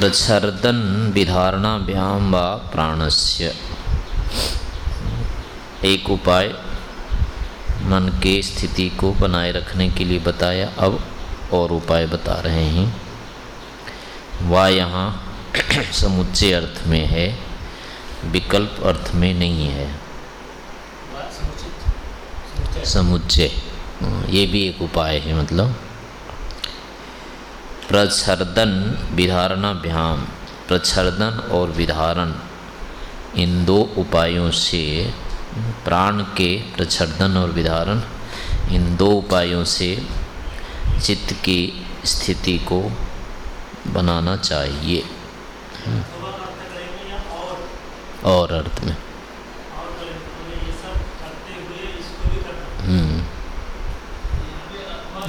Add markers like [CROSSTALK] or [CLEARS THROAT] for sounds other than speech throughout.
प्रच्छर्दन विधारणाभ्याम व प्राणस्य। एक उपाय मन के स्थिति को बनाए रखने के लिए बताया अब और उपाय बता रहे हैं। वह यहाँ [CLEARS THROAT] समुच्चय अर्थ में है विकल्प अर्थ में नहीं है। समुच्चय। ये भी एक उपाय है मतलब। प्रच्छर्दन विधारणाभ्याम, प्रच्छर्दन और विधारण, इन दो उपायों से प्राण के प्रच्छर्दन और विधारण, इन दो उपायों से चित्त की स्थिति को बनाना चाहिए। और अर्थ में। हम्म।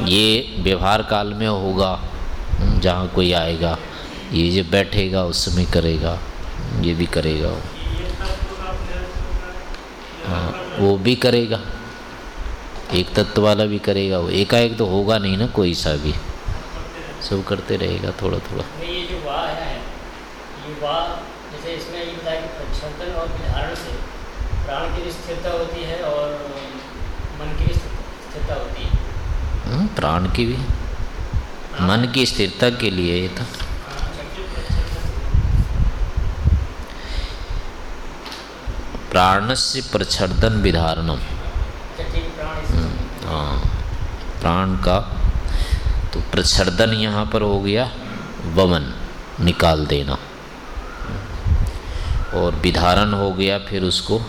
ये व्यवहार काल में होगा। जहाँ कोई आएगा ये जो बैठेगा उस समय करेगा ये भी करेगा वो। हाँ वो भी करेगा। एक तत्व वाला भी करेगा वो। एकाएक तो होगा नहीं ना कोई सा भी। सब करते रहेगा थोड़ा थोड़ा ये जो वाह है ये वाह जैसे इसमें ये बताया कि और विधारण से प्राण की भी स्थिरता होती है और मन की भी स्थिरता होती है। हम्म, प्राण की भी। मन की स्थिरता के लिए ये था। प्राणस्य प्रच्छर्दन विधारणम। अच्छा है, प्राण हाँ प्राण का तो प्रच्छर्दन यहाँ पर हो गया वमन निकाल देना। और विधारण हो गया फिर उसको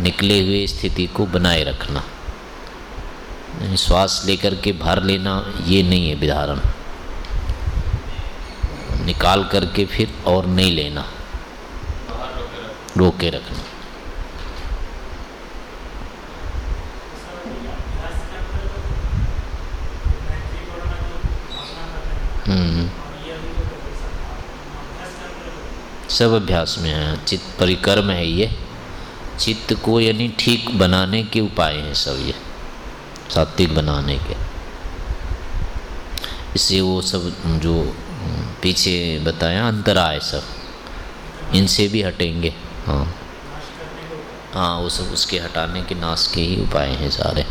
निकले हुए स्थिति को बनाए रखना। यानी श्वास लेकर के भर लेना ये नहीं है विधारण। निकाल करके फिर और नहीं लेना। रोके रखना। हम्म। सब अभ्यास में है। चित्त परिक्रम है ये। चित्त को यानी ठीक बनाने के उपाय हैं सब ये। सात्विक बनाने के। इससे वो सब जो पीछे बताया अंतराय सब। इनसे भी हटेंगे। हाँ। हाँ वो सब उसके हटाने के नाश के ही उपाय हैं सारे।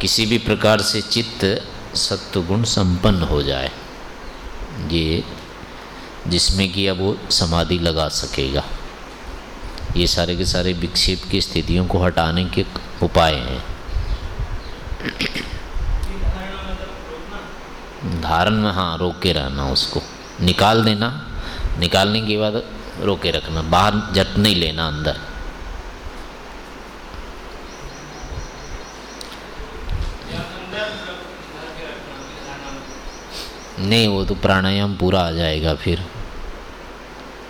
किसी भी प्रकार से चित्त सत्वगुण संपन्न हो जाए, ये जिसमें कि अब वो समाधि लगा सकेगा। ये सारे के सारे विक्षेप की स्थितियों को हटाने के उपाय हैं। धारण में हाँ रोक के रहना उसको। निकाल देना। निकालने के बाद रोके रखना। बाहर जट नहीं लेना अंदर। नहीं, वो तो प्राणायाम पूरा आ जाएगा फिर।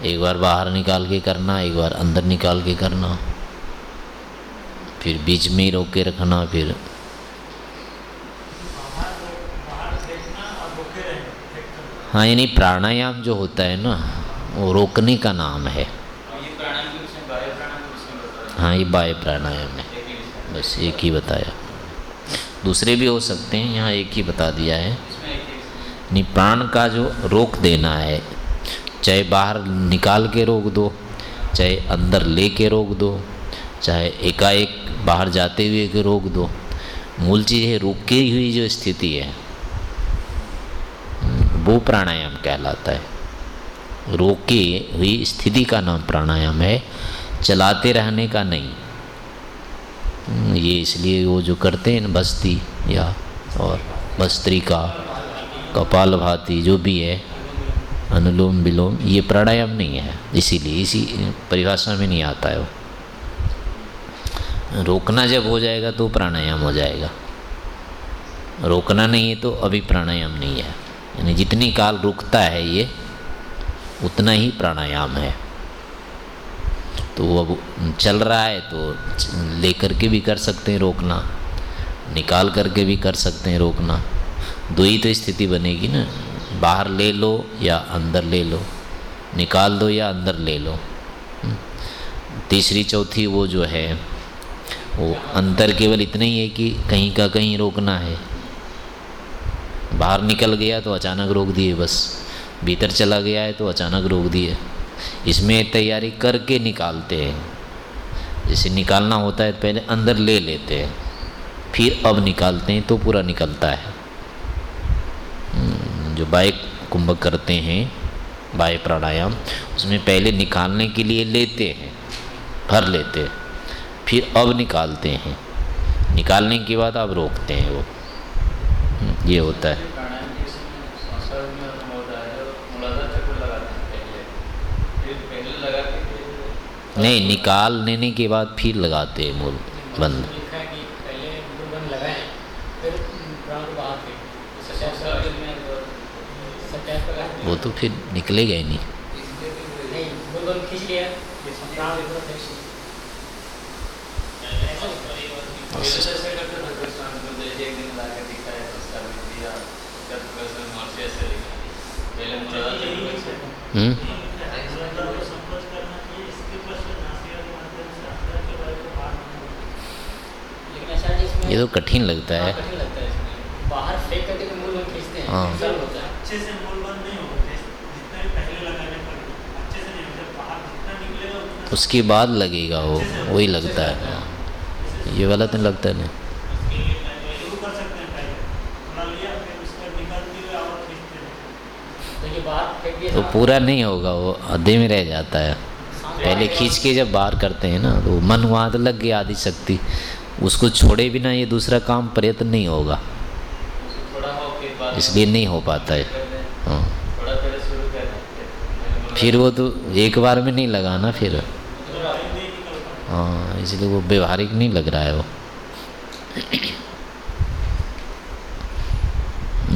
एक बार बाहर निकाल के करना, एक बार अंदर निकाल के करना। फिर बीच में ही रोक के रखना, फिर हाँ यानी प्राणायाम जो होता है ना वो रोकने का नाम है। हाँ। ये बाह्य प्राणायाम है। बस एक ही बताया। दूसरे भी हो सकते हैं यहाँ एक ही बता दिया है। नहीं प्राण का जो रोक देना है चाहे बाहर निकाल के रोक दो चाहे अंदर ले के रोक दो चाहे एकाएक बाहर जाते हुए के रोक दो मूल चीज़ है रुकी हुई जो स्थिति है। वो प्राणायाम कहलाता है। रोके हुई स्थिति का नाम प्राणायाम है, चलाते रहने का नहीं। ये इसलिए वो जो करते हैं बस्ती या और बस्त्री भस्त्रिका कपाल भाती जो भी है, अनुलोम विलोम, ये प्राणायाम नहीं है। इसीलिए इसी परिभाषा में नहीं आता है वो। रोकना जब हो जाएगा तो प्राणायाम हो जाएगा। रोकना नहीं है तो अभी प्राणायाम नहीं है। यानी जितनी काल रुकता है ये, उतना ही प्राणायाम है। तो अब चल रहा है तो लेकर के भी कर सकते हैं रोकना, निकाल करके भी कर सकते हैं रोकना। दो ही तो स्थिति बनेगी ना, बाहर ले लो या अंदर ले लो, निकाल दो या अंदर ले लो। तीसरी चौथी वो जो है, वो अंतर केवल इतना ही है कि कहीं का कहीं रोकना है। बाहर निकल गया तो अचानक रोक दिए बस। भीतर चला गया है तो अचानक रोक दिए। इसमें तैयारी करके निकालते हैं। जैसे निकालना होता है तो पहले अंदर ले लेते हैं। फिर अब निकालते हैं तो पूरा निकलता है। हम्म, जो बाइक कुंभक करते हैं बाय प्राणायाम उसमें पहले निकालने के लिए लेते हैं। भर लेते हैं। फिर अब निकालते हैं। निकालने के बाद अब रोकते हैं वो। ये होता है। नहीं निकाल लेने के बाद फिर लगाते हैं मूल बंद। वो तो फिर निकलेगा ही नहीं मूल बंद खींच लिया प्राण को पूरा फेंक ऐसा हम्म लेकिन आचार्य इसमें ये तो कठिन लगता है। बाहर फेंक करके तो मूल खींचते हैं। हाँ। सरल होता है। अच्छे से मूल बंद नहीं होते। जितना भी पहले लगाने पर अच्छे से नहीं होते। बाहर जितना निकलेगा उसके बाद लगेगा वो वही लगता है। हाँ। ये वाला तो लगता है नहीं शुरू कर सकते हैं पहले थोड़ा लिया फिर उसका निकालते हुए और खींचते हैं तो ये बाहर फेंक दिया तो पूरा नहीं होगा, वो आधे में रह जाता है। पहले खींच के जब बाहर करते हैं ना तो मन वहाँ तो लग गया आदि शक्ति। उसको छोड़े बिना ये दूसरा काम प्रयत्न नहीं होगा। इसलिए नहीं हो पाता है। हाँ। फिर वो तो एक बार में नहीं लगाना फिर। हाँ इसलिए वो व्यवहारिक नहीं लग रहा है वो।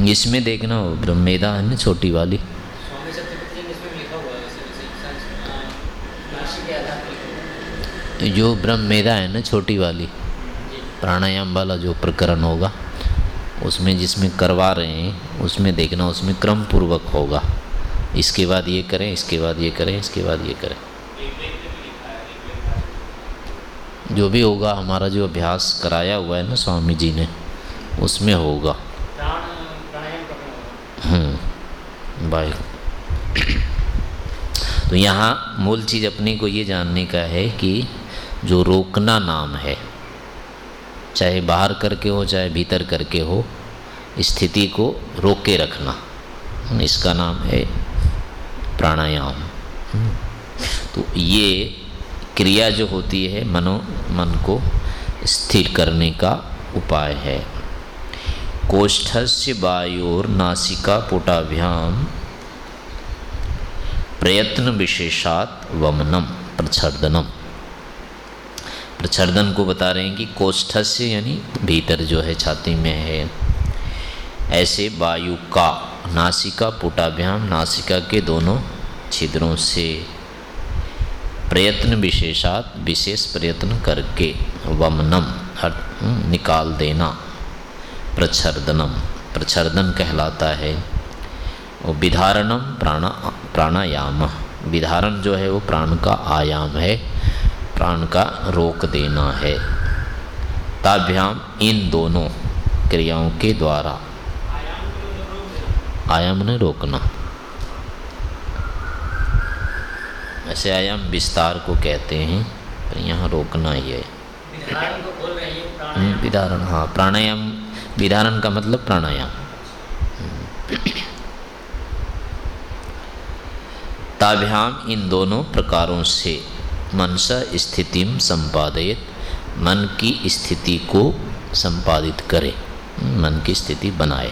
इसमें देखना वो ब्रह्मेदा है ना, छोटी वाली स्वामी सत्यपति जी ने इसमें भी लिखा हुआ है वैसे वैसे संस- अ, राशि के आधार पर जो ब्रह्मेदा है ना, छोटी वाली, प्राणायाम वाला जो प्रकरण होगा, उसमें जिसमें करवा रहे हैं, उसमें देखना, उसमें क्रम पूर्वक होगा। इसके बाद ये करें, इसके बाद ये करें, इसके बाद ये करें। जो भी होगा, हमारा जो अभ्यास कराया हुआ है ना स्वामी जी ने, उसमें होगा। Hmm bye. तो यहाँ मूल चीज़ अपने को ये जानने का है कि जो रोकना नाम है, चाहे बाहर करके हो, चाहे भीतर करके हो, स्थिति को रोक के रखना इसका नाम है प्राणायाम। तो ये क्रिया जो होती है, मनो, मन को स्थिर करने का उपाय है। कोष्ठस्य वायोर नासिका पुटाभ्याम प्रयत्न विशेषात वमनम, प्रच्छर्दनम। प्रच्छर्दन को बता रहे हैं कि कोष्ठस्य यानी भीतर जो है छाती में है। ऐसे वायु का, नासिका, पुटाभ्याम, नासिका के दोनों छिद्रों से प्रयत्न विशेषात, विशेष प्रयत्न करके वमनम, अर्थ निकाल देना प्रच्छर्दनम प्रच्छर्दन कहलाता है। और विधारणम प्राणा, प्राणायाम, विधारण जो है वो प्राण का आयाम है। प्राण का रोक देना है। ताभ्याम इन दोनों क्रियाओं के द्वारा। आयाम ने रोकना। ऐसे आयाम विस्तार को कहते हैं पर यहाँ रोकना ही है। हम्म, विधारण हाँ प्राणायाम विधारण का मतलब प्राणायाम। ताभ्याम इन दोनों प्रकारों से मनसा स्थिति संपादित मन की स्थिति को संपादित करे। मन की स्थिति बनाए।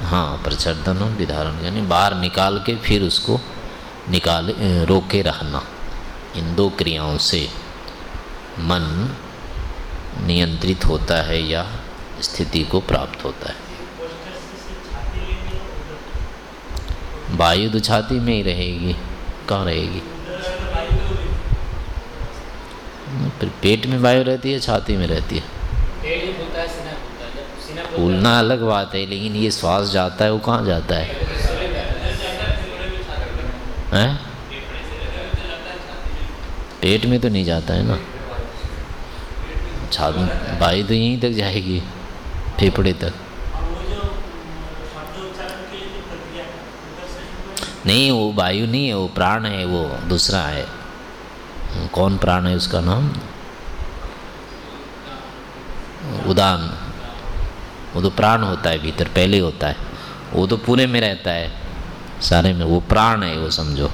हाँ प्रचर्दन और विधारण, यानी बाहर निकाल के फिर उसको निकाले, रोके रहना। इन दो क्रियाओं से मन नियंत्रित होता है या स्थिति को प्राप्त होता है। वायु तो छाती में ही रहेगी। कहाँ रहेगी? फिर पेट में वायु रहती है छाती में रहती है। ही है। है फूलना अलग बात है लेकिन ये श्वास जाता है वो कहाँ जाता है? है पेट में तो नहीं जाता है ना। छाती वायु तो यहीं तक जाएगी फेफड़े तक। नहीं वो वायु नहीं है वो प्राण है वो दूसरा है। कौन प्राण है उसका नाम? उदान। वो तो प्राण होता है भीतर पहले होता है। वो तो पूरे में रहता है सारे में। वो प्राण है वो समझो।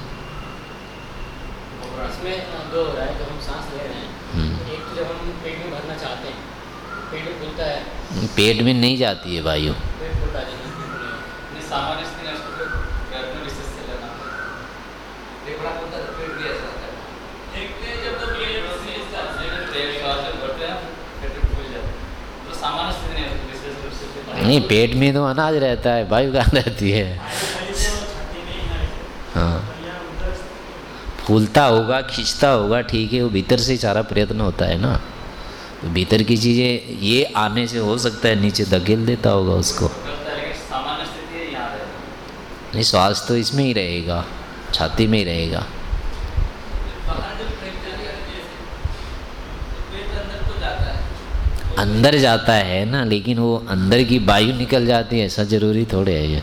पेट में नहीं जाती है जब हम सांस ले रहे हैं हम्म। एक तो जब हम पेट में भरना चाहते हैं पेट में खुलता है पेट में नहीं जाती है वायु पेट खुलता है नहीं सामान्य स्थिति में उसको प्रयत्न विशेष से लेना फेफड़ा खुलता है तो पेट भी ऐसा होता है एक पे जब तो पेट से इस तरह से पेट श्वास से भरते हैं पेट फूल जाता है तो सामान्य स्थिति नहीं है विशेष रूप से नहीं, पेट में तो अनाज रहता है, वायु कहाँ रहती है? ही। फूलता होगा, खींचता होगा, ठीक है, वो भीतर से सारा प्रयत्न होता है ना। तो भीतर की चीज़ें, ये आने से हो सकता है, नीचे धकेल देता होगा उसको। नहीं श्वास तो इसमें ही रहेगा, छाती में ही रहेगा बाहर जब पेट चले जाते हैं तो पेट अंदर तो जाता है अंदर जाता है ना, लेकिन वो अंदर की वायु निकल जाती है, ऐसा ज़रूरी थोड़े है ये।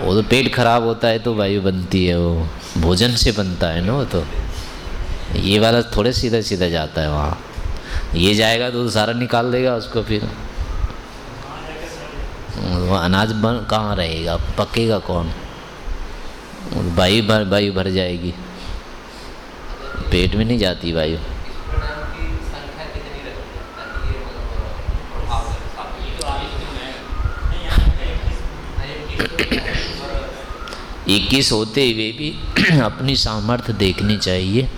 वो तो पेट खराब होता है तो वायु बनती है, वो भोजन से बनता है ना वो तो। ये वाला थोड़े सीधा सीधा जाता है वहाँ। ये जाएगा तो सारा निकाल देगा उसको फिर। वो अनाज बन, कहाँ रहेगा? पकेगा कौन? वायु भर वायु भर जाएगी। पेट में नहीं जाती वायु इस प्रकार की संख्या कितनी रहती है ताकि ये मतलब प्रभाव करे साफ़ ये तो आगे जो मैं नहीं यहाँ पे इक्कीस नहीं, ये किस और इक्कीस होते हुए भी [CLEARS THROAT] अपनी सामर्थ्य देखनी चाहिए।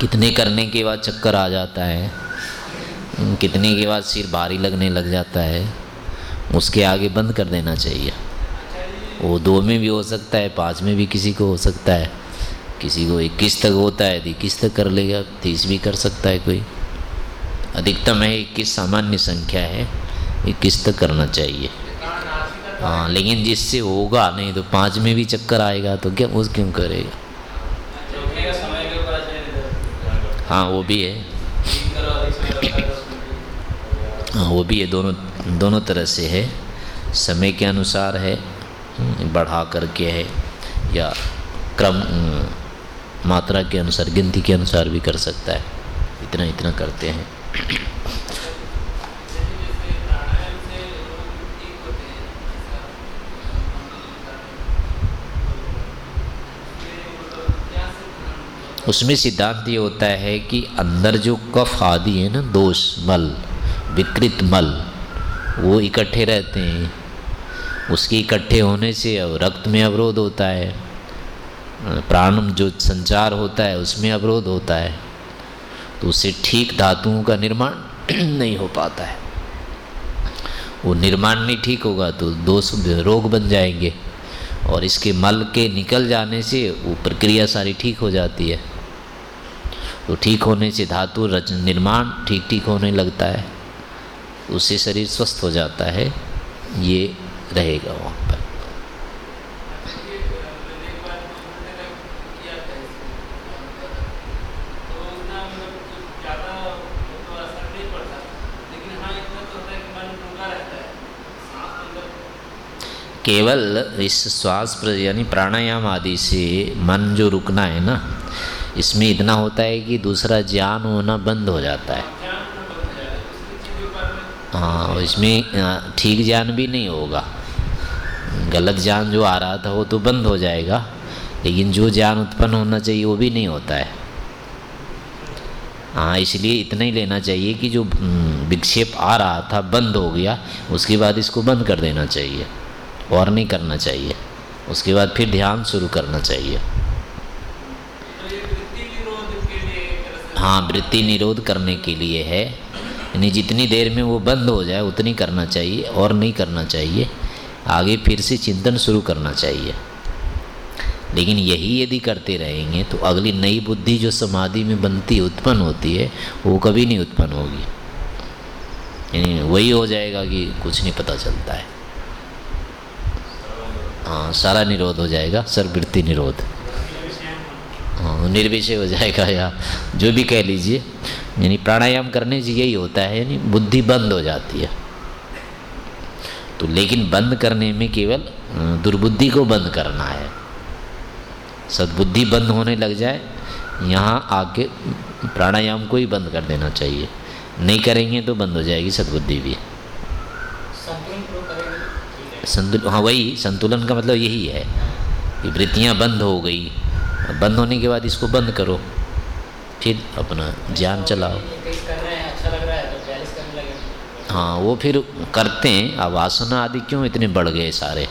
कितने करने के बाद चक्कर आ जाता है, कितने के बाद सिर भारी लगने लग जाता है, उसके आगे बंद कर देना चाहिए। वो दो में भी हो सकता है, पाँच में भी किसी को हो सकता है। किसी को इक्कीस तक होता है तो इक्कीस तक कर लेगा, तीस भी कर सकता है कोई। अधिकतम है इक्कीस सामान्य संख्या है, इक्कीस तक करना चाहिए। हाँ लेकिन जिससे होगा नहीं तो पाँच में भी चक्कर आएगा तो क्या उस क्यों करेगा? हाँ वो भी है। है, वो भी है, दोनों दोनों तरह से है। समय के अनुसार है, बढ़ा करके है, या क्रम, मात्रा के अनुसार, गिनती के अनुसार भी कर सकता है। इतना इतना करते हैं। उसमें सिद्धांत ये होता है कि अंदर जो कफ आदि है ना, दोष, मल, विकृत मल, वो इकट्ठे रहते हैं। उसके इकट्ठे होने से अब रक्त में अवरोध होता है, प्राण जो संचार होता है, उसमें अवरोध होता है। तो उससे ठीक धातुओं का निर्माण [CLEARS THROAT] नहीं हो पाता है। वो निर्माण नहीं ठीक होगा तो दोष, रोग बन जाएँगे। और इसके मल के निकल जाने से वो प्रक्रिया सारी ठीक हो जाती है। तो ठीक होने से धातु रच निर्माण ठीक ठीक होने लगता है। उससे शरीर स्वस्थ हो जाता है। ये रहेगा वहाँ पर। केवल इस श्वास यानी प्राणायाम आदि से मन जो रुकना है ना इसमें इतना होता है कि दूसरा ज्ञान होना बंद हो जाता है। हाँ इसमें ठीक ज्ञान भी नहीं होगा। गलत ज्ञान जो आ रहा था वो तो बंद हो जाएगा लेकिन जो ज्ञान उत्पन्न होना चाहिए वो भी नहीं होता है। हाँ इसलिए इतना ही लेना चाहिए कि जो हम्म, विक्षेप आ रहा था बंद हो गया उसके बाद इसको बंद कर देना चाहिए और नहीं करना चाहिए। उसके बाद फिर ध्यान शुरू करना चाहिए। हाँ वृत्ति निरोध करने के लिए है। यानी जितनी देर में वो बंद हो जाए, उतनी करना चाहिए और नहीं करना चाहिए। आगे फिर से चिंतन शुरू करना चाहिए। लेकिन यही यदि करते रहेंगे तो अगली नई बुद्धि जो समाधि में बनती, उत्पन्न होती है, वो कभी नहीं उत्पन्न होगी। यानी वही हो जाएगा कि कुछ नहीं पता चलता है। हाँ सारा निरोध हो जाएगा, सर्ववृत्ति निरोध। निर्विषय हो जाएगा या जो भी कह लीजिए। यानी प्राणायाम करने से यही होता है यानी बुद्धि बंद हो जाती है। तो लेकिन बंद करने में केवल दुर्बुद्धि को बंद करना है। सद्बुद्धि बंद होने लग जाए यहाँ आके प्राणायाम को ही बंद कर देना चाहिए। नहीं करेंगे तो बंद हो जाएगी सद्बुद्धि भी। संतुलन हाँ वही संतुलन का मतलब यही है कि वृत्तियाँ बंद हो गई। बंद होने के बाद इसको बंद करो। फिर अपना ज्ञान चलाओ। हाँ वो फिर करते हैं। अब आसना आदि क्यों इतने बढ़ गए सारे?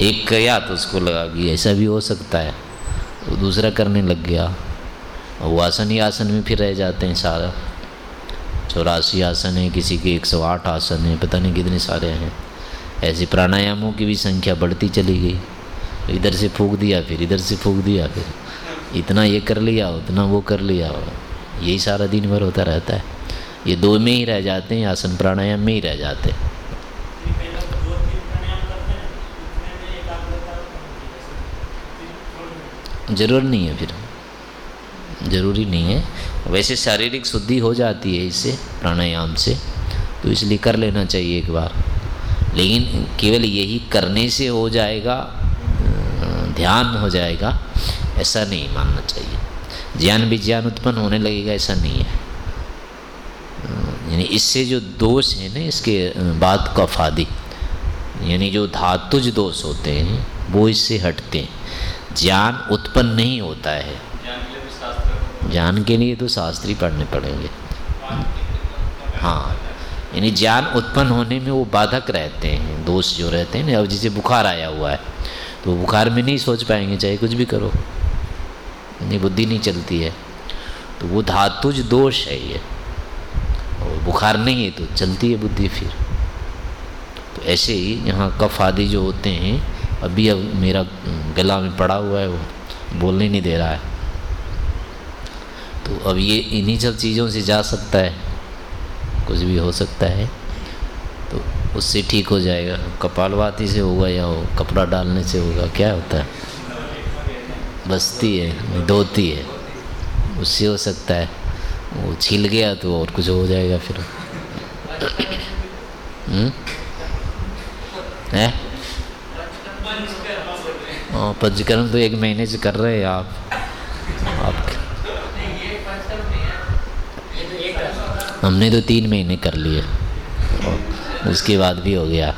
एक किया तो उसको लगा कि ऐसा भी हो सकता है। वो दूसरा करने लग गया। और वो आसन ही आसन में फिर रह जाते हैं सारा। चौरासी आसन है, किसी के 108 आसन है, पता नहीं कितने सारे हैं। ऐसे प्राणायामों की भी संख्या बढ़ती चली गई। इधर से फूक दिया फिर, इधर से फूक दिया फिर। इतना ये कर लिया, उतना वो कर लिया। यही सारा दिन भर होता रहता है। ये दो में ही रह जाते हैं, आसन प्राणायाम में ही रह जाते हैं। ज़रूर नहीं है फिर। ज़रूरी नहीं है। वैसे शारीरिक शुद्धि हो जाती है इससे, प्राणायाम से। तो इसलिए कर लेना चाहिए एक बार। लेकिन केवल यही करने से हो जाएगा ध्यान हो जाएगा ऐसा नहीं मानना चाहिए। ज्ञान भी ज्ञान उत्पन्न होने लगेगा ऐसा नहीं है। यानी इससे जो दोष है ना इसके बाद का फादी यानी जो धातुज दोष होते हैं वो इससे हटते हैं। ज्ञान उत्पन्न नहीं होता है। ज्ञान के लिए तो शास्त्री पढ़ने पड़ेंगे। हाँ यानी ज्ञान उत्पन्न होने में वो बाधक रहते हैं दोष जो रहते हैं ना अब जैसे बुखार आया हुआ है तो बुखार में नहीं सोच पाएँगे, चाहे कुछ भी करो। नहीं बुद्धि नहीं चलती है। तो वो धातुज दोष है ये। और बुखार नहीं है तो चलती है बुद्धि फिर। तो ऐसे ही यहाँ कफ आदि जो होते हैं, अभी अब मेरा गला में पड़ा हुआ है, वो बोलने नहीं दे रहा है। तो अब ये इन्हीं सब चीज़ों से जा सकता है। कुछ भी हो सकता है। उससे ठीक हो जाएगा। कपालवाती से होगा या हो कपड़ा डालने से होगा, क्या होता है? बसती है धोती है। उससे हो सकता है। वो छिल गया तो और कुछ हो जाएगा फिर। हम्म? है? हाँ पंचकर्म तो एक महीने से कर रहे हैं आप। आप हमने तो तीन महीने कर लिए। उसके बाद भी हो गया।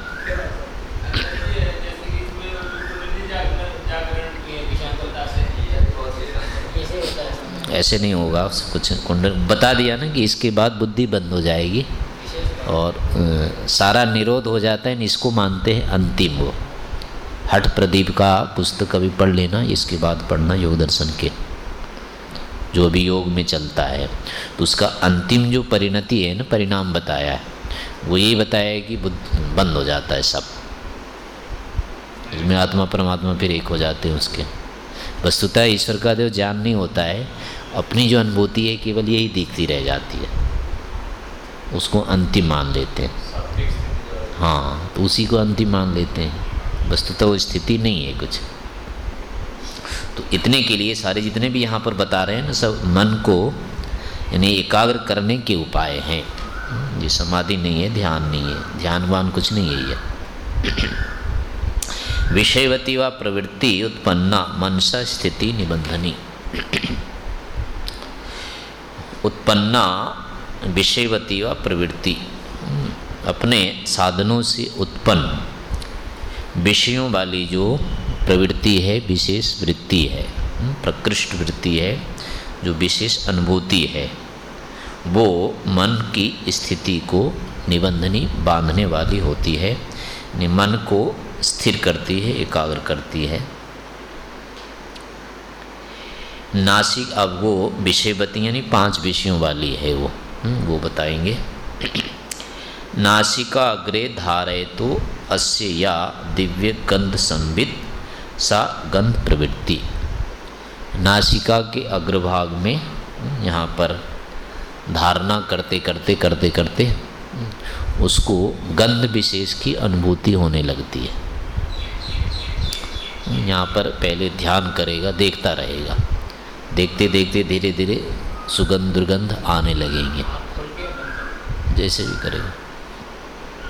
ऐसे नहीं होगा, कुछ कुंडल बता दिया ना कि इसके बाद बुद्धि बंद हो जाएगी और सारा निरोध हो जाता है, इसको मानते हैं अंतिम वो। हट प्रदीप का पुस्तक कभी पढ़ लेना, इसके बाद पढ़ना योग दर्शन के। जो भी योग में चलता है तो उसका अंतिम जो परिणति है ना, परिणाम बताया है। वो यही बताया कि बुद्ध बंद हो जाता है सब। इसमें आत्मा, परमात्मा फिर एक हो जाते हैं उसके। वस्तुतः ईश्वर का देव ज्ञान नहीं होता है, अपनी जो अनुभूति है केवल यही दिखती रह जाती है। उसको अंतिम मान लेते हैं। हाँ तो उसी को अंतिम मान लेते हैं। वस्तुतः वो स्थिति नहीं है कुछ। तो इतने के लिए सारे जितने भी यहाँ पर बता रहे हैं ना सब, मन को यानी एकाग्र करने के उपाय हैं। ये समाधि नहीं है, ध्यान नहीं है। ध्यानवान कुछ नहीं है ये। [CLEARS THROAT] विषयवती व प्रवृत्ति उत्पन्ना, मनसा स्थिति निबंधनी। [CLEARS THROAT] उत्पन्ना, विषयवती व प्रवृत्ति। [CLEARS THROAT] अपने साधनों से उत्पन्न। विषयों वाली जो प्रवृत्ति है, विशेष वृत्ति है, प्रकृष्ट वृत्ति है, जो विशेष अनुभूति है। वो मन की स्थिति को निबंधनी बांधने वाली होती है। मन को स्थिर करती है एकाग्र करती है। नासिक अब वो विषयवती यानी पाँच विषयों वाली है वो। हम्म, वो बताएँगे। [CLEARS THROAT] नासिका अग्रे धारय तो अस्य या दिव्य गंध संबित सा गंध प्रवृत्ति। नासिका के अग्रभाग में हम्म, यहाँ पर धारणा करते करते करते करते हम्म, उसको गंध विशेष की अनुभूति होने लगती है। यहाँ पर पहले ध्यान करेगा देखता रहेगा। देखते देखते धीरे धीरे सुगंध दुर्गंध आने लगेंगे। जैसे भी करेगा।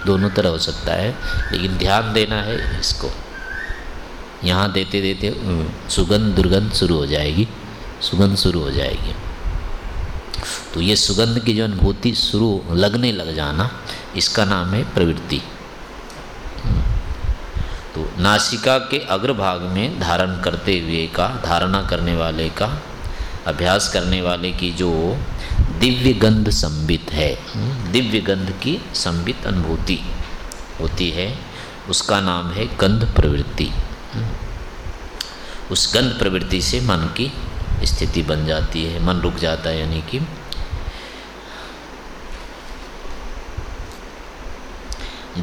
दोनों तरह हो सकता है लेकिन ध्यान देना है इसको। यहाँ देते देते सुगंध दुर्गंध शुरू हो जाएगी। सुगंध शुरू हो जाएगी। तो ये सुगंध की जो अनुभूति शुरू लगने लग जाना, इसका नाम है प्रवृत्ति। तो नासिका के अग्रभाग में धारण करते हुए का, धारणा करने वाले का, अभ्यास करने वाले की जो दिव्य गंध संबित है दिव्य गंध की संबित अनुभूति होती है, उसका नाम है गंध प्रवृत्ति। उस गंध प्रवृत्ति से मन की स्थिति बन जाती है, मन रुक जाता है, यानी कि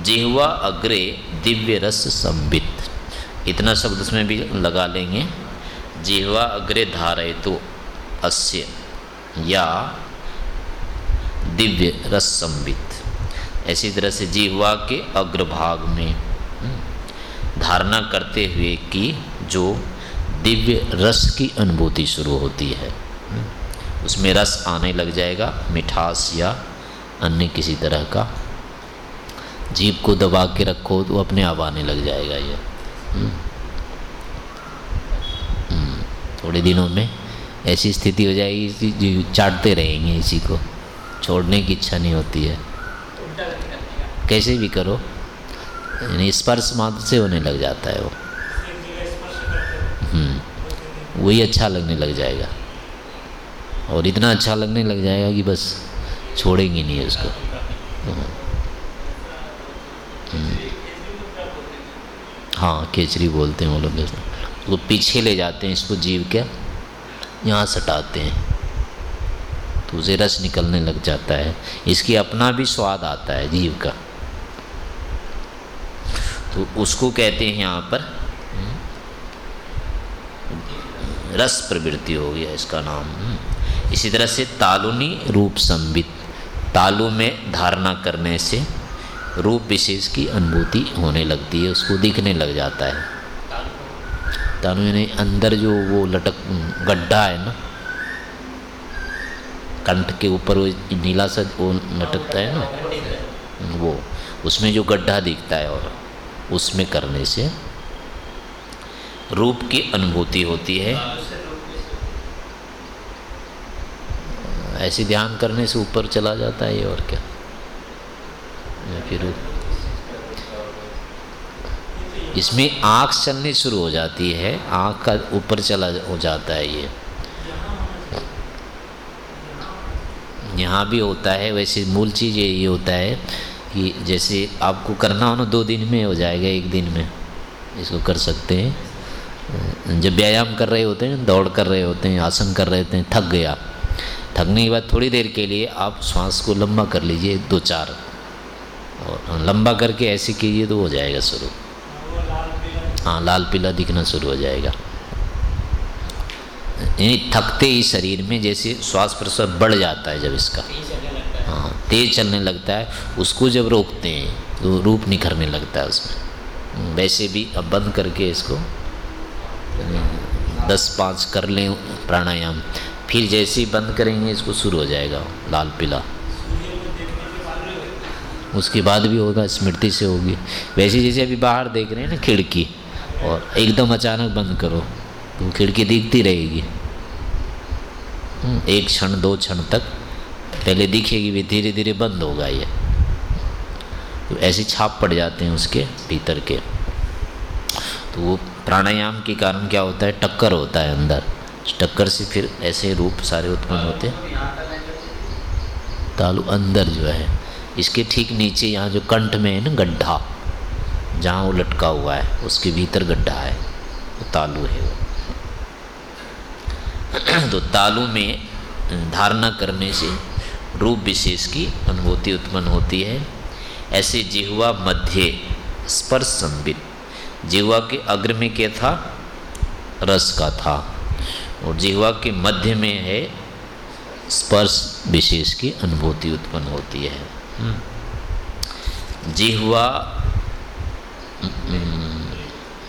जिहवा अग्रे दिव्य रस संबित इतना शब्द उसमें भी लगा लेंगे। जिहवा अग्रे धारे तो अस्य या दिव्य रस संबित ऐसी तरह से जिहवा के अग्रभाग में हम्म, धारणा करते हुए कि जो दिव्य रस की अनुभूति शुरू होती है हम्म, उसमें रस आने लग जाएगा मिठास या अन्य किसी तरह का जीप को दबा के रखो तो अपने आप आने लग जाएगा ये। हम्म। हम्म। थोड़े दिनों में ऐसी स्थिति हो जाएगी कि चाटते रहेंगे इसी को। छोड़ने की इच्छा नहीं होती है। कैसे भी करो, यानी स्पर्श मात्र से होने लग जाता है वो। हम्म। वही अच्छा लगने लग जाएगा। और इतना अच्छा लगने लग जाएगा कि बस छोड़ेंगे नहीं उसको। हाँ केचरी बोलते हैं वो लोग वो पीछे ले जाते हैं इसको जीव के यहाँ सटाते हैं। तो उसे रस निकलने लग जाता है। इसकी अपना भी स्वाद आता है जीव का। तो उसको कहते हैं यहाँ पर हम्म, रस प्रवृत्ति हो गया इसका नाम। हम्म। इसी तरह से तालुनी रूप संबित तालु में धारणा करने से रूप विशेष की अनुभूति होने लगती है, उसको दिखने लग जाता है। तानु यानी अंदर जो वो लटक, गड्ढा है ना, कंठ के ऊपर वो नीला सा वो लटकता है ना, वो, उसमें जो गड्ढा दिखता है और उसमें करने से रूप की अनुभूति होती है। ऐसे ध्यान करने से ऊपर चला जाता है और क्या। फिर इसमें आँख चलनी शुरू हो जाती है, आँख का ऊपर चला हो जाता है ये। यहाँ भी होता है, वैसे मूल चीज़ ये होता है कि जैसे आपको करना हो ना, दो दिन में हो जाएगा, एक दिन में इसको कर सकते हैं। जब व्यायाम कर रहे होते हैं, दौड़ कर रहे होते हैं, आसन कर रहे होते हैं, थक गया। थकने के बाद थोड़ी देर के लिए आप श्वास को लंबा कर लीजिए, दो चार। और लंबा करके ऐसे कीजिए तो हो जाएगा शुरू। हाँ लाल पीला दिखना शुरू हो जाएगा। यानी थकते ही शरीर में जैसे श्वास प्रश्वास बढ़ जाता है जब इसका। हाँ तेज चलने लगता है, उसको जब रोकते हैं तो रूप निखरने लगता है उसमें। वैसे भी अब बंद करके इसको दस पाँच कर लें प्राणायाम, फिर जैसे ही बंद करेंगे, इसको शुरू हो जाएगा, लाल पीला। उसके बाद भी होगा स्मृति से होगी। वैसे जैसे अभी बाहर देख रहे हैं ना खिड़की और एकदम अचानक बंद करो तो खिड़की दिखती रहेगी। हम्म, एक क्षण दो क्षण तक पहले दिखेगी भी धीरे धीरे बंद होगा ये। तो ऐसे छाप पड़ जाते हैं उसके भीतर के। तो वो प्राणायाम के कारण क्या होता है? टक्कर होता है अंदर। टक्कर से फिर ऐसे रूप सारे उत्पन्न होते हैं। तालु अंदर जो है इसके ठीक नीचे यहाँ जो कंठ में है ना, गड्ढा, जहाँ वो लटका हुआ है, उसके भीतर गड्ढा है, वो तालु है वो। [CLEARS THROAT] तो तालु में धारणा करने से रूप विशेष की अनुभूति उत्पन्न होती है। ऐसे जिहवा मध्य स्पर्श संबित जिहवा के अग्र में क्या था? रस का था। और जिहवा के मध्य में है, स्पर्श विशेष की अनुभूति उत्पन्न होती है। जिहवा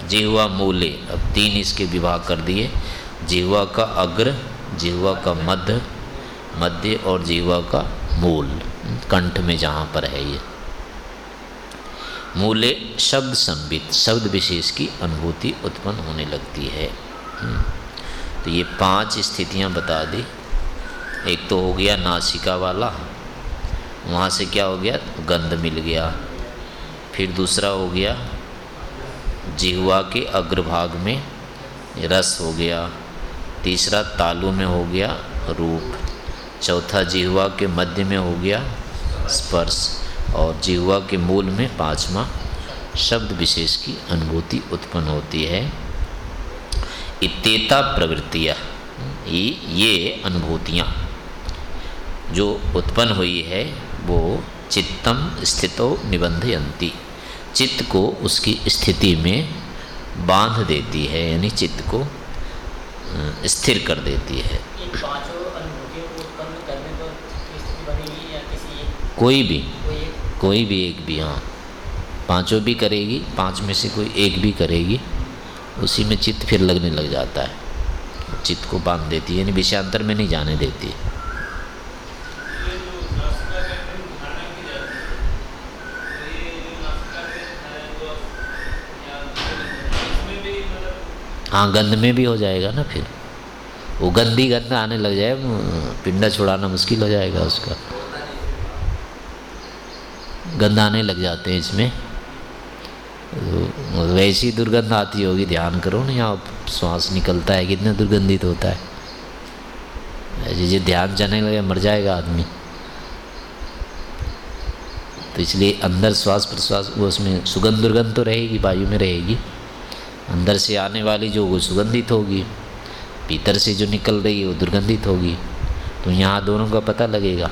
जिहवा मूले। अब तीन इसके विवाह कर दिए। जिहवा का अग्र जिहवा का मध्य मध्य और जिहवा का मूल। कंठ में जहाँ पर है ये। मूले शब्द संबित, शब्द विशेष की अनुभूति उत्पन्न होने लगती है। हम्म। तो ये पाँच स्थितियाँ बता दी। एक तो हो गया नासिका वाला। वहाँ से क्या हो गया? तो गंध मिल गया। फिर दूसरा हो गया जिहुआ के अग्रभाग में रस हो गया। तीसरा तालु में हो गया रूप। चौथा जिहुआ के मध्य में हो गया स्पर्श। और जिहुआ के मूल में पांचवा शब्द विशेष की अनुभूति उत्पन्न होती है। इतेता प्रवृत्तियाँ। ये अनुभूतियाँ जो उत्पन्न हुई है वो चित्तम स्थितो निबंधयंती। चित्त को उसकी स्थिति में बाँध देती है यानी चित्त को स्थिर कर देती है। कोई भी। कोई भी एक भी हाँ। पाँचों भी करेगी पाँच में से कोई एक भी करेगी उसी में चित्त फिर लगने लग जाता है। चित्त को बाँध देती है यानी विषयांतर में नहीं जाने देती। ये जो नासिका के अंदर धारणा की जाती है तो ये जो नासिका के है वो या इसमें भी मतलब हाँ गंध में भी हो जाएगा ना फिर। वो गंदी गंध आने लग जाए, पिंडा छुड़ाना मुश्किल हो जाएगा उसका। गंध आने लग जाते हैं इसमें। तो वैसी दुर्गंध आती होगी, ध्यान करो ना यहाँ श्वास निकलता है, कितना दुर्गंधित होता है। ऐसे जो ध्यान जाने लगे, मर जाएगा आदमी। तो इसलिए अंदर श्वास प्रश्वास वो उसमें सुगंध दुर्गंध तो रहेगी, वायु में रहेगी। अंदर से आने वाली जो वो सुगंधित होगी भीतर से जो निकल रही है वो दुर्गंधित होगी। तो यहाँ दोनों का पता लगेगा।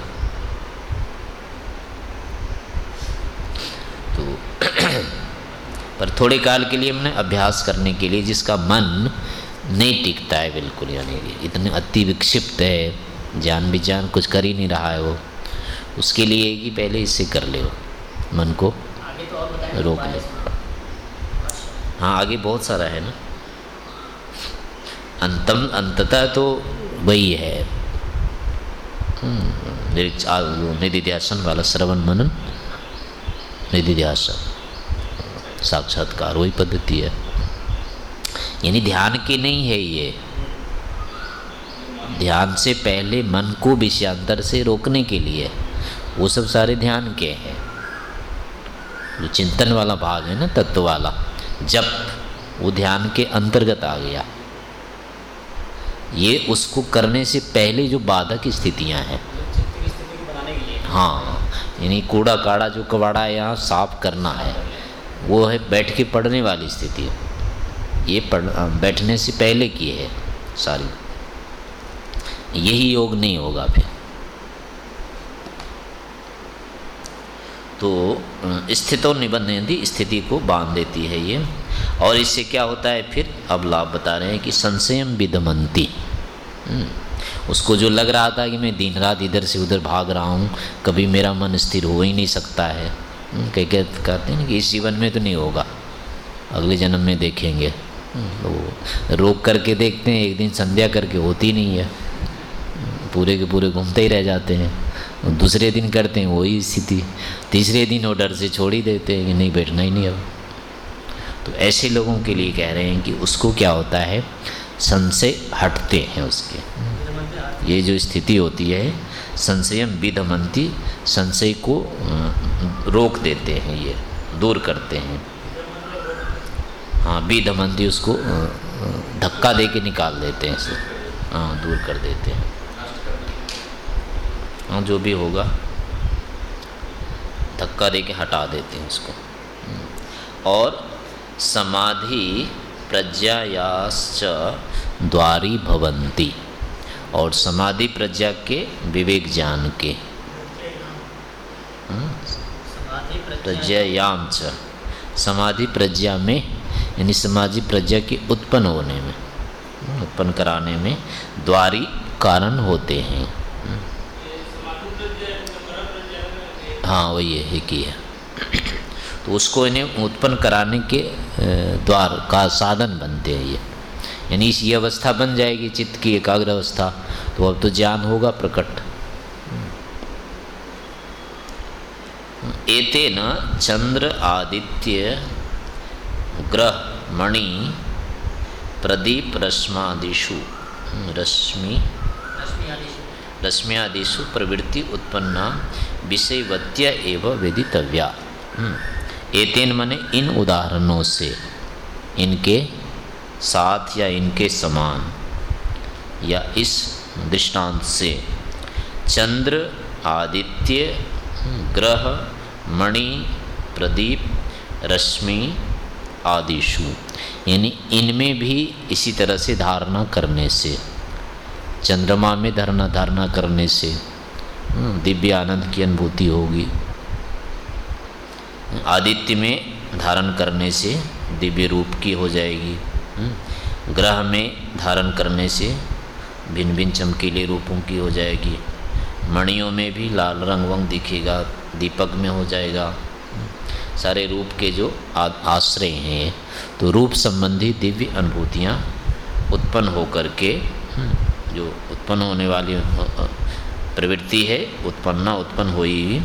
तो [CLEARS THROAT] पर थोड़े काल के लिए हमने अभ्यास करने के लिए जिसका मन नहीं टिकता है बिल्कुल यानी कि इतने अति विक्षिप्त है जान विजान कुछ कर ही नहीं रहा है वो। उसके लिए कि पहले इससे कर ले मन को तो रोक ले। हाँ आगे बहुत सारा है ना। अंतम अंततः तो वही है। हम्म, निधिध्यासन वाला श्रवण मनन निधिध्यासन साक्षात्कार वही पद्धति है। यानी ध्यान की नहीं है ये। ध्यान से पहले मन को विषयांतर से रोकने के लिए वो सब सारे ध्यान के हैं। जो चिंतन वाला भाग है ना तत्व वाला। जब वो ध्यान के अंतर्गत आ गया। ये उसको करने से पहले जो बाधक स्थितियाँ हैं। हाँ यानी कूड़ा काड़ा जो कबाड़ा है, यहाँ साफ़ करना है, वो है बैठ के पढ़ने वाली स्थिति। ये पढ़ बैठने से पहले की है सारी। यही योग नहीं होगा फिर। तो स्थितो निबंधयंती स्थिति को बाँध देती है ये। और इससे क्या होता है फिर? अब लाभ बता रहे हैं कि संशयम विदमंती। हम्म, उसको जो लग रहा था कि मैं दिन रात इधर से उधर भाग रहा हूँ कभी मेरा मन स्थिर हो ही नहीं सकता है। हम्म, कह कह कहते हैं कि इस जीवन में तो नहीं होगा। अगले जन्म में देखेंगे। हम्म, तो रोक करके देखते हैं एक दिन संध्या करके होती नहीं है। पूरे के पूरे घूमते ही रह जाते हैं। और दूसरे दिन करते हैं, वही स्थिति। तीसरे दिन वो डर से छोड़ ही देते हैं कि नहीं, बैठना ही नहीं अब। तो ऐसे लोगों के लिए कह रहे हैं कि उसको क्या होता है, संशय हटते हैं उसके। ये जो स्थिति होती है, संशयम विधमंती, संशय को रोक देते हैं ये, दूर करते हैं। हाँ विधमंती उसको धक्का दे के निकाल देते हैं हाँ दूर कर देते हाँ। जो भी होगा धक्का दे के हटा देते हैं उसको। और समाधि प्रज्ञायाश्च द्वारी भवंती और समाधि प्रज्ञा के विवेक ज्ञान के। प्रज्ञा प्रज्ञायाम च। समाधि प्रज्ञा में यानी समाधि प्रज्ञा के उत्पन्न होने में हम्म, उत्पन्न कराने में द्वारी कारण होते हैं। हाँ वही है ही है। तो उसको इन्हें उत्पन्न कराने के द्वार का साधन बनते हैं ये। यानी इस, ये अवस्था बन जाएगी, चित्त की एकाग्र अवस्था। तो अब तो ज्ञान होगा प्रकट। एतेन चंद्र आदित्य ग्रह मणि प्रदीप रश्मादिषु, रश्मि रश्मि आदि प्रवृत्ति उत्पन्ना विषयवत्या एवं वेदितव्या। हम्म। एतेन मने इन उदाहरणों से इनके साथ या इनके समान या इस दृष्टांत से। चंद्र आदित्य ग्रह मणि प्रदीप रश्मि आदिशु यानी इनमें भी इसी तरह से धारणा करने से चंद्रमा में धारणा धारणा करने से हम्म, दिव्य आनंद की अनुभूति होगी। आदित्य में धारण करने से दिव्य रूप की हो जाएगी। ग्रह में धारण करने से भिन्न भिन्न चमकीले रूपों की हो जाएगी। मणियों में भी लाल रंग वंग दिखेगा, दीपक में हो जाएगा। सारे रूप के जो आश्रय हैं तो रूप संबंधी दिव्य अनुभूतियाँ उत्पन्न होकर के, जो उत्पन्न होने वाली प्रवृत्ति है, उत्पन्ना उत्पन्न हुई,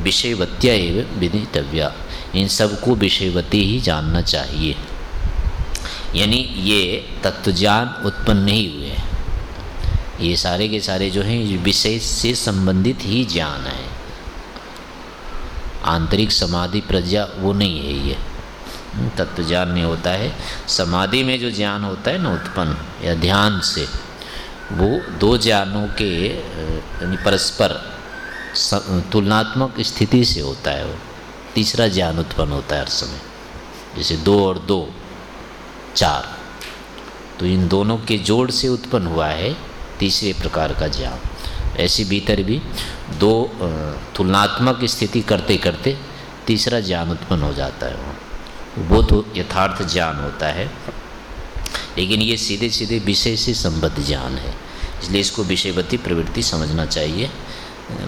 विषयवत्या एवं विदितव्या इन सबको विषयवती ही जानना चाहिए। यानी ये तत्वज्ञान उत्पन्न नहीं हुए ये सारे के सारे जो हैं विषय से संबंधित ही ज्ञान है। आंतरिक समाधि प्रज्ञा वो नहीं है ये। तत्व ज्ञान नहीं होता है। समाधि में जो ज्ञान होता है ना उत्पन्न, या ध्यान से वो दो ज्ञानों के यानी परस्पर तुलनात्मक स्थिति से होता है वो। तीसरा ज्ञान उत्पन्न होता है हर समय। जैसे दो और दो, चार। तो इन दोनों के जोड़ से उत्पन्न हुआ है तीसरे प्रकार का ज्ञान। ऐसे भीतर भी दो तुलनात्मक स्थिति करते करते तीसरा ज्ञान उत्पन्न हो जाता है वहाँ। वो तो यथार्थ ज्ञान होता है। लेकिन ये सीधे सीधे विषय से संबद्ध ज्ञान है। इसलिए इसको विषयवती प्रवृत्ति समझना चाहिए।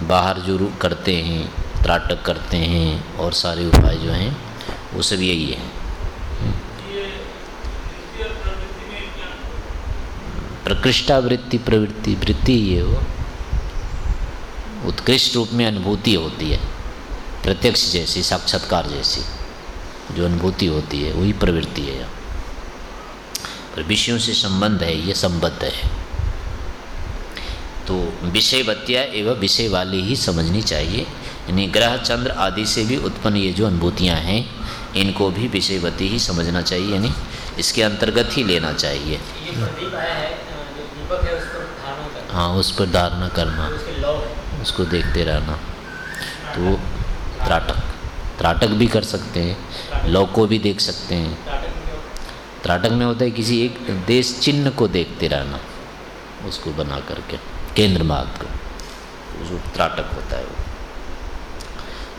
बाहर जो करते हैं त्राटक करते हैं और सारे उपाय जो हैं वो सब यही है। ये द्वितीय प्रवृत्ति वृत्ति ही है वो उत्कृष्ट रूप में अनुभूति होती है। प्रत्यक्ष जैसी साक्षात्कार जैसी जो अनुभूति होती है वही प्रवृत्ति है। यहाँ पर विषयों से संबंध है ये संबद्ध है। तो विषय बत्या एवं विषय वाली ही समझनी चाहिए। यानी ग्रह चंद्र आदि से भी उत्पन्न ये जो अनुभूतियाँ हैं इनको भी विषयवती ही समझना चाहिए यानी इसके अंतर्गत ही लेना चाहिए। है उस पर धारणा करना। उसको देखते रहना। तो त्राटक। त्राटक भी कर सकते हैं लौ को भी देख सकते हैं नाटक में क्या होता है? त्राटक में होता है, किसी एक देश चिन्ह को देखते रहना, उसको बना करके, केंद्र मार्ग को जो त्राटक होता है वो।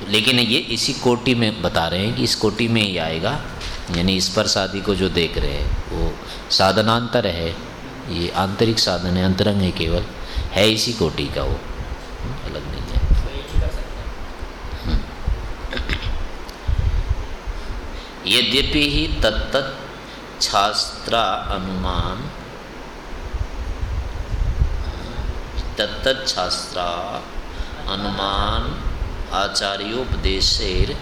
तो लेकिन ये इसी कोटि में बता रहे हैं कि इस कोटि में ही आएगा, यानी स्पर्श आदि को जो देख रहे हैं, वो साधनांतर है, ये आंतरिक साधन है, अंतरंग है केवल, है इसी कोटि का वो। अलग नहीं है। तो ये ही कर सकते हैं यद्यपि ही तत्त शास्त्रा अनुमान तत्त अनुमान आचार्योपदेशेर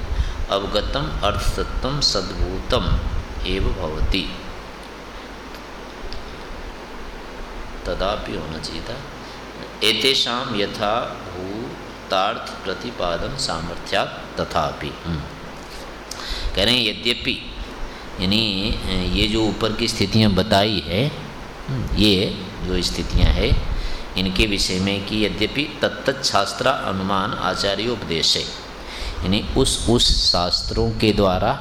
अवगतम अर्थतत्व सद्भूतम एव भवति। तदापि होना चाहिए था एतेषाम यथा भूतार्थ प्रतिपादन सामर्थ्यात् तथापि। हम्म। कह रहे हैं यद्यपि यानी ये जो ऊपर की स्थितियाँ बताई है हम्म, ये जो स्थितियाँ है इनके विषय में कि यद्यपि तत्त शास्त्र अनुमान आचार्य उपदेश है। यानी उस उस शास्त्रों के द्वारा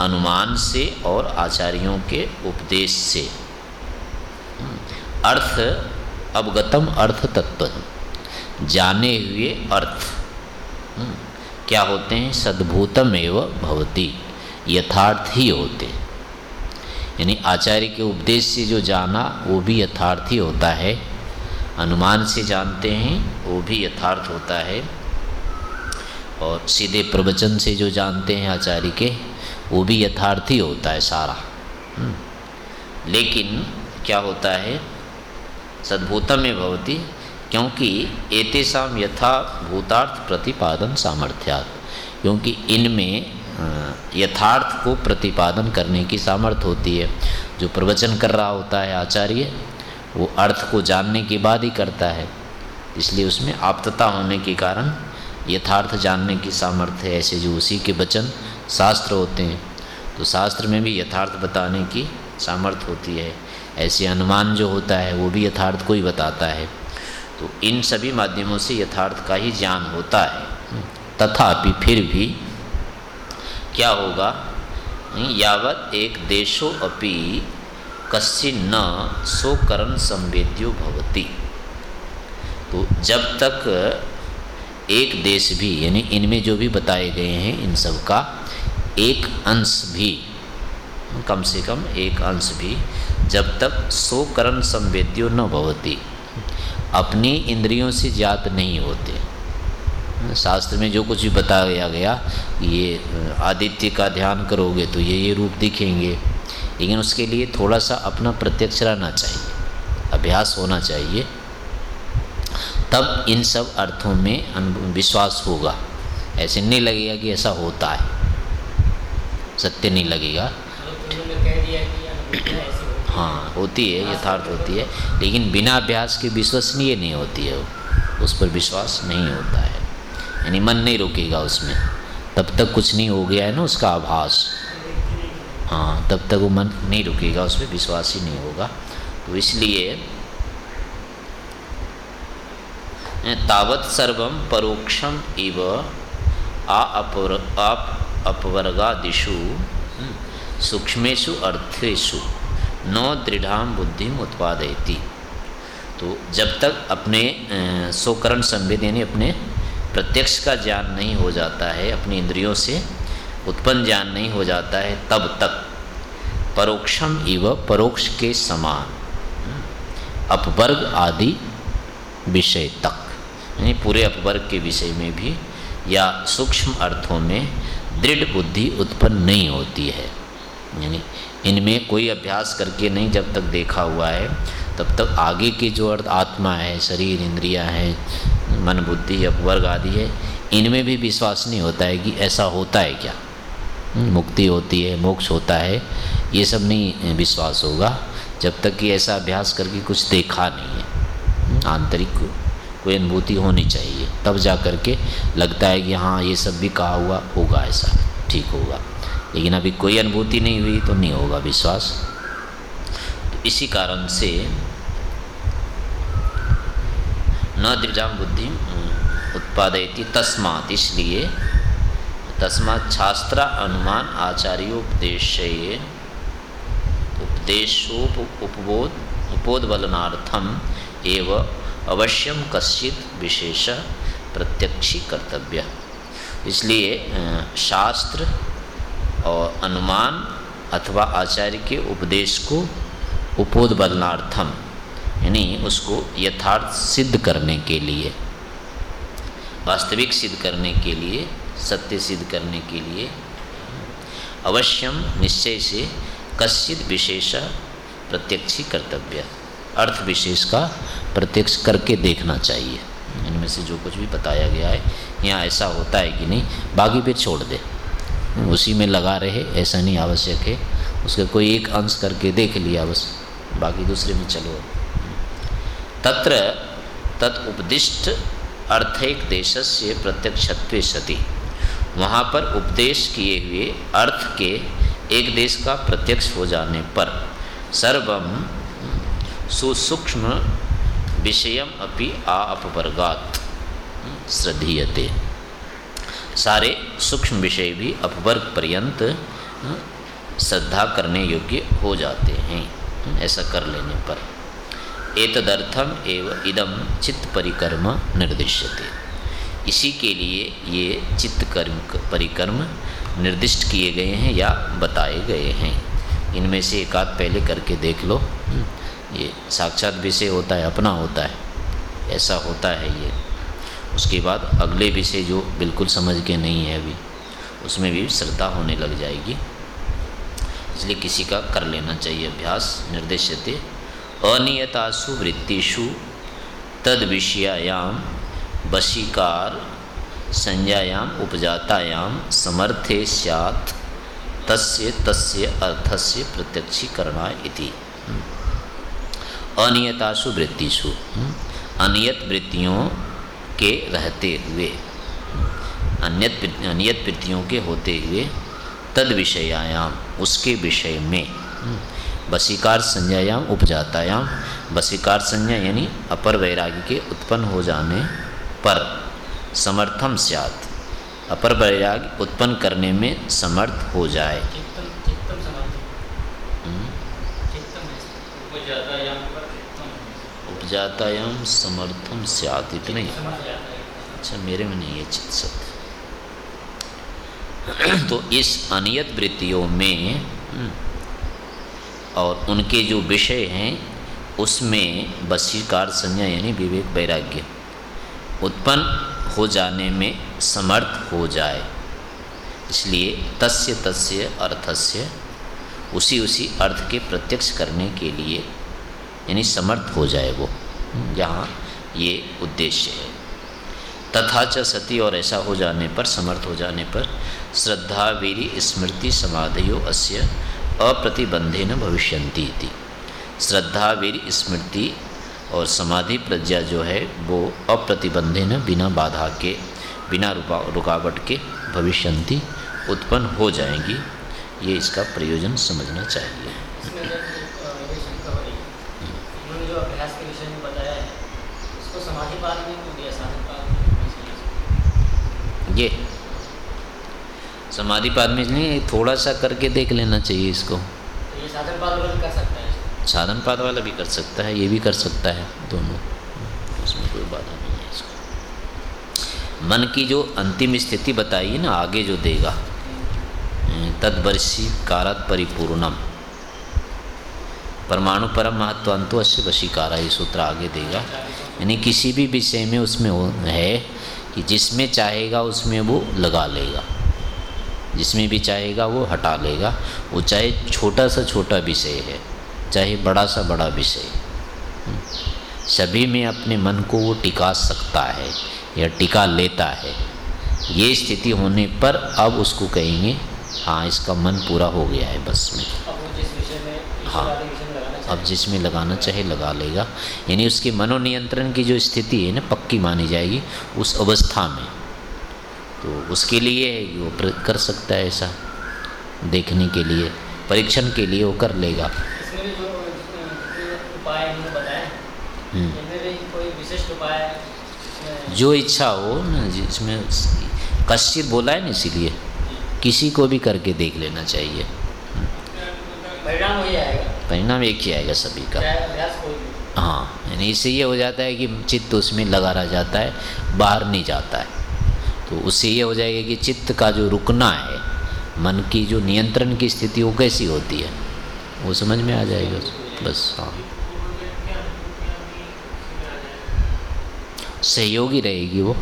अनुमान से और आचार्यों के उपदेश से। हम्म, अर्थ अवगतम अर्थ तत्व जाने हुए अर्थ। हम्म, क्या होते हैं? सद्भूतम एवं भवती। यथार्थ ही होते। यानी आचार्य के उपदेश से जो जाना, वो भी यथार्थ ही होता है। अनुमान से जानते हैं, वो भी यथार्थ होता है। और सीधे प्रवचन से जो जानते हैं आचार्य के, वो भी यथार्थ ही होता है सारा। हम्म। लेकिन क्या होता है? सद्भूतम में भवती, क्योंकि एतेषाम यथा भूतार्थ प्रतिपादन सामर्थ्यात्। क्योंकि इनमें यथार्थ को प्रतिपादन करने की सामर्थ्य होती है। जो प्रवचन कर रहा होता है आचार्य, वो अर्थ को जानने के बाद ही करता है। इसलिए उसमें आप्तता होने के कारण यथार्थ जानने की सामर्थ्य है। ऐसे जो उसी के वचन शास्त्र होते हैं तो शास्त्र में भी यथार्थ बताने की सामर्थ्य होती है। ऐसे अनुमान जो होता है, वो भी यथार्थ को ही बताता है। तो इन सभी माध्यमों से यथार्थ का ही ज्ञान होता है। तथापि फिर भी क्या होगा? यावत एक देशो अपि कस्य न सोकरण संवेद्यो भवती। तो जब तक एक देश भी, यानी इनमें जो भी बताए गए हैं, इन सब का एक अंश भी, कम से कम एक अंश भी जब तक सोकरण संवेद्यो न भवती, अपनी इंद्रियों से जात नहीं होते। शास्त्र में जो कुछ भी बताया गया, ये, आदित्य का ध्यान करोगे तो ये ये रूप दिखेंगे। लेकिन उसके लिए थोड़ा सा अपना प्रत्यक्ष रहना चाहिए, अभ्यास होना चाहिए। तब इन सब अर्थों में विश्वास होगा। ऐसे नहीं लगेगा कि ऐसा होता है। सत्य नहीं लगेगा। हाँ होती है, यथार्थ होती है। लेकिन बिना अभ्यास के विश्वसनीय नहीं होती है वो। उस पर विश्वास नहीं होता है। यानी मन नहीं रुकेगा उसमें। तब तक कुछ नहीं हो गया है ना उसका आभास। हाँ तब तक वो मन नहीं रुकेगा उस पर विश्वास ही नहीं होगा। तो इसलिए तावत सर्वम परोक्षम इव आ आप अपवर्गादिषु हम्म, सूक्ष्मेशु अर्थेशु न दृढ़ाम बुद्धि उत्पादयती। तो जब तक अपने सोकरण संवेद यानी अपने प्रत्यक्ष का ज्ञान नहीं हो जाता है अपनी इंद्रियों से उत्पन्न ज्ञान नहीं हो जाता है तब तक। परोक्षम इव परोक्ष के समान। हम्म, अपवर्ग आदि विषय तक। यानी पूरे अपवर्ग के विषय में भी या सूक्ष्म अर्थों में दृढ़ बुद्धि उत्पन्न नहीं होती है। यानी इनमें कोई अभ्यास करके नहीं जब तक देखा हुआ है तब तक आगे के जो अर्थ आत्मा है, शरीर, इंद्रिया है, मन, बुद्धि, अपवर्ग आदि है, इनमें भी विश्वास नहीं होता है कि ऐसा होता है क्या। मुक्ति होती है, मोक्ष होता है, ये सब नहीं विश्वास होगा, जब तक कि ऐसा अभ्यास करके कुछ देखा नहीं है। आंतरिक कोई अनुभूति होनी चाहिए, तब जा कर के लगता है कि हाँ ये सब भी कहा हुआ होगा ऐसा, ठीक होगा। लेकिन अभी कोई अनुभूति नहीं हुई तो नहीं होगा विश्वास। तो इसी कारण से न दृढ़ बुद्धि उत्पादयती तस्मात, इसलिए तस्मात शास्त्र अनुमान आचार्योपदेश उपदेशोप, उपबोध उपोदबलनार्थम एवं अवश्यम कश्चित विशेष प्रत्यक्षी कर्तव्य। इसलिए शास्त्र और अनुमान अथवा आचार्य के उपदेश को उपोदबलनार्थम यानी उसको यथार्थ सिद्ध करने के लिए, वास्तविक सिद्ध करने के लिए, सत्य सिद्ध करने के लिए अवश्यम निश्चय से कश्चित विशेष प्रत्यक्षी कर्तव्य, अर्थ विशेष का प्रत्यक्ष करके देखना चाहिए। इनमें से जो कुछ भी बताया गया है, यहाँ ऐसा होता है कि नहीं बाकी पे छोड़ दे। उसी में लगा रहे, ऐसा नहीं आवश्यक है, उसका कोई एक अंश करके देख लिया बस, बाकी दूसरे में चलो। तत्र तत् उपदिष्ट अर्थैक देश से प्रत्यक्षत्व सति वहाँ पर उपदेश किए हुए अर्थ के एक देश का प्रत्यक्ष हो जाने पर सर्वम सुसूक्ष्म विषयम अपि आ अपवर्गात श्रद्धीयते। सारे सूक्ष्म विषय भी अपवर्ग पर्यंत श्रद्धा करने योग्य हो जाते हैं, ऐसा कर लेने पर। एतदर्थम एवं इदम चित्त परिकर्म निर्दिश्यते। इसी के लिए ये चित्त कर्म परिकर्म निर्दिष्ट किए गए हैं या बताए गए हैं। इनमें से एक आध पहले करके देख लो। ये साक्षात विषय होता है, अपना होता है। ऐसा होता है ये। उसके बाद अगले विषय जो बिल्कुल समझ के नहीं है अभी, उसमें भी श्रद्धा होने लग जाएगी। इसलिए किसी का कर लेना चाहिए अभ्यास निर्देशते अनियतासु वृत्तिषु तद विषयायाम वशीकार संज्ञायाम उपजातायाम समर्थे स्यात् तस्य तस्य अर्थस्य प्रत्यक्षीकरणा इति। अनियतासु वृत्तिषु अनियत वृत्तियों के रहते हुए, अन्यत अनियत वृत्तियों के होते हुए तद विषयायाम उसके विषय में। वसीकार संज्ञायाम उपजातायाम वसीकार संज्ञा यानी अपर वैरागी के उत्पन्न हो जाने पर समर्थम स्यात्। अपर वैराग्य उत्पन्न करने में समर्थ हो जाए। उपजातायाम समर्थम स्यात् इतना। ही। अच्छा मेरे में नहीं है चित्त शब्द तो इस अनियत वृत्तियों में हम्म, और उनके जो विषय हैं, उसमें वशीकार संज्ञा यानी विवेक वैराग्य उत्पन्न हो जाने में समर्थ हो जाए। इसलिए तस्य तस्य अर्थस्य उसी उसी अर्थ के प्रत्यक्ष करने के लिए यानी समर्थ हो जाए वो। यहाँ ये उद्देश्य है। तथा च सती और ऐसा हो जाने पर, समर्थ हो जाने पर श्रद्धा वीरी स्मृति समाधियो अस्य अप्रतिबंधे न भविष्यन्ति इति। श्रद्धा वीर स्मृति और समाधि प्रज्ञा जो है वो अप्रतिबंधे न बिना बाधा के बिना रुका रुकावट के भविष्यंती उत्पन्न हो जाएँगी। ये इसका प्रयोजन समझना चाहिए। ये समाधि पाद में नहीं थोड़ा सा करके देख लेना चाहिए इसको। तो साधन पाद वाला भी कर सकता है साधन पाद वाला भी कर सकता है ये भी कर सकता है दोनों। उसमें कोई बाधा नहीं है इसको। मन की जो अंतिम स्थिति बताई है ना आगे जो देगा। तदवर्षी कारत परिपूर्णम। परमाणु परम महत्वांतो अश्य वशीकारा ये सूत्र आगे देगा। यानी किसी भी विषय में उसमें है कि जिसमें चाहेगा उसमें वो लगा लेगा। जिसमें भी चाहेगा वो हटा लेगा। वो चाहे छोटा सा छोटा विषय है चाहे बड़ा सा बड़ा विषय। सभी में अपने मन को वो टिका सकता है या टिका लेता है। ये स्थिति होने पर अब उसको कहेंगे हाँ इसका मन पूरा हो गया है बस में। हाँ। अब जिसमें लगाना चाहे लगा लेगा। यानी उसके मनोनियंत्रण की जो स्थिति है ना पक्की मानी जाएगी उस अवस्था में। तो उसके लिए है कि वो कर सकता है ऐसा देखने के लिए परीक्षण के लिए वो कर लेगा। जो हम्म। जो इच्छा हो ना जिसमें कश्चित बोला है ना इसीलिए किसी को भी करके देख लेना चाहिए। परिणाम आएगा। परिणाम एक ही आएगा सभी का। हाँ यानी इससे ये हो जाता है कि चित्त उसमें लगा रह जाता है बाहर नहीं जाता है। तो उससे ये हो जाएगा कि चित्त का जो रुकना है, मन की जो नियंत्रण की स्थिति, वो कैसी होती है? वो समझ में आ जाएगा। बस हाँ। सहयोगी रहेगी वो।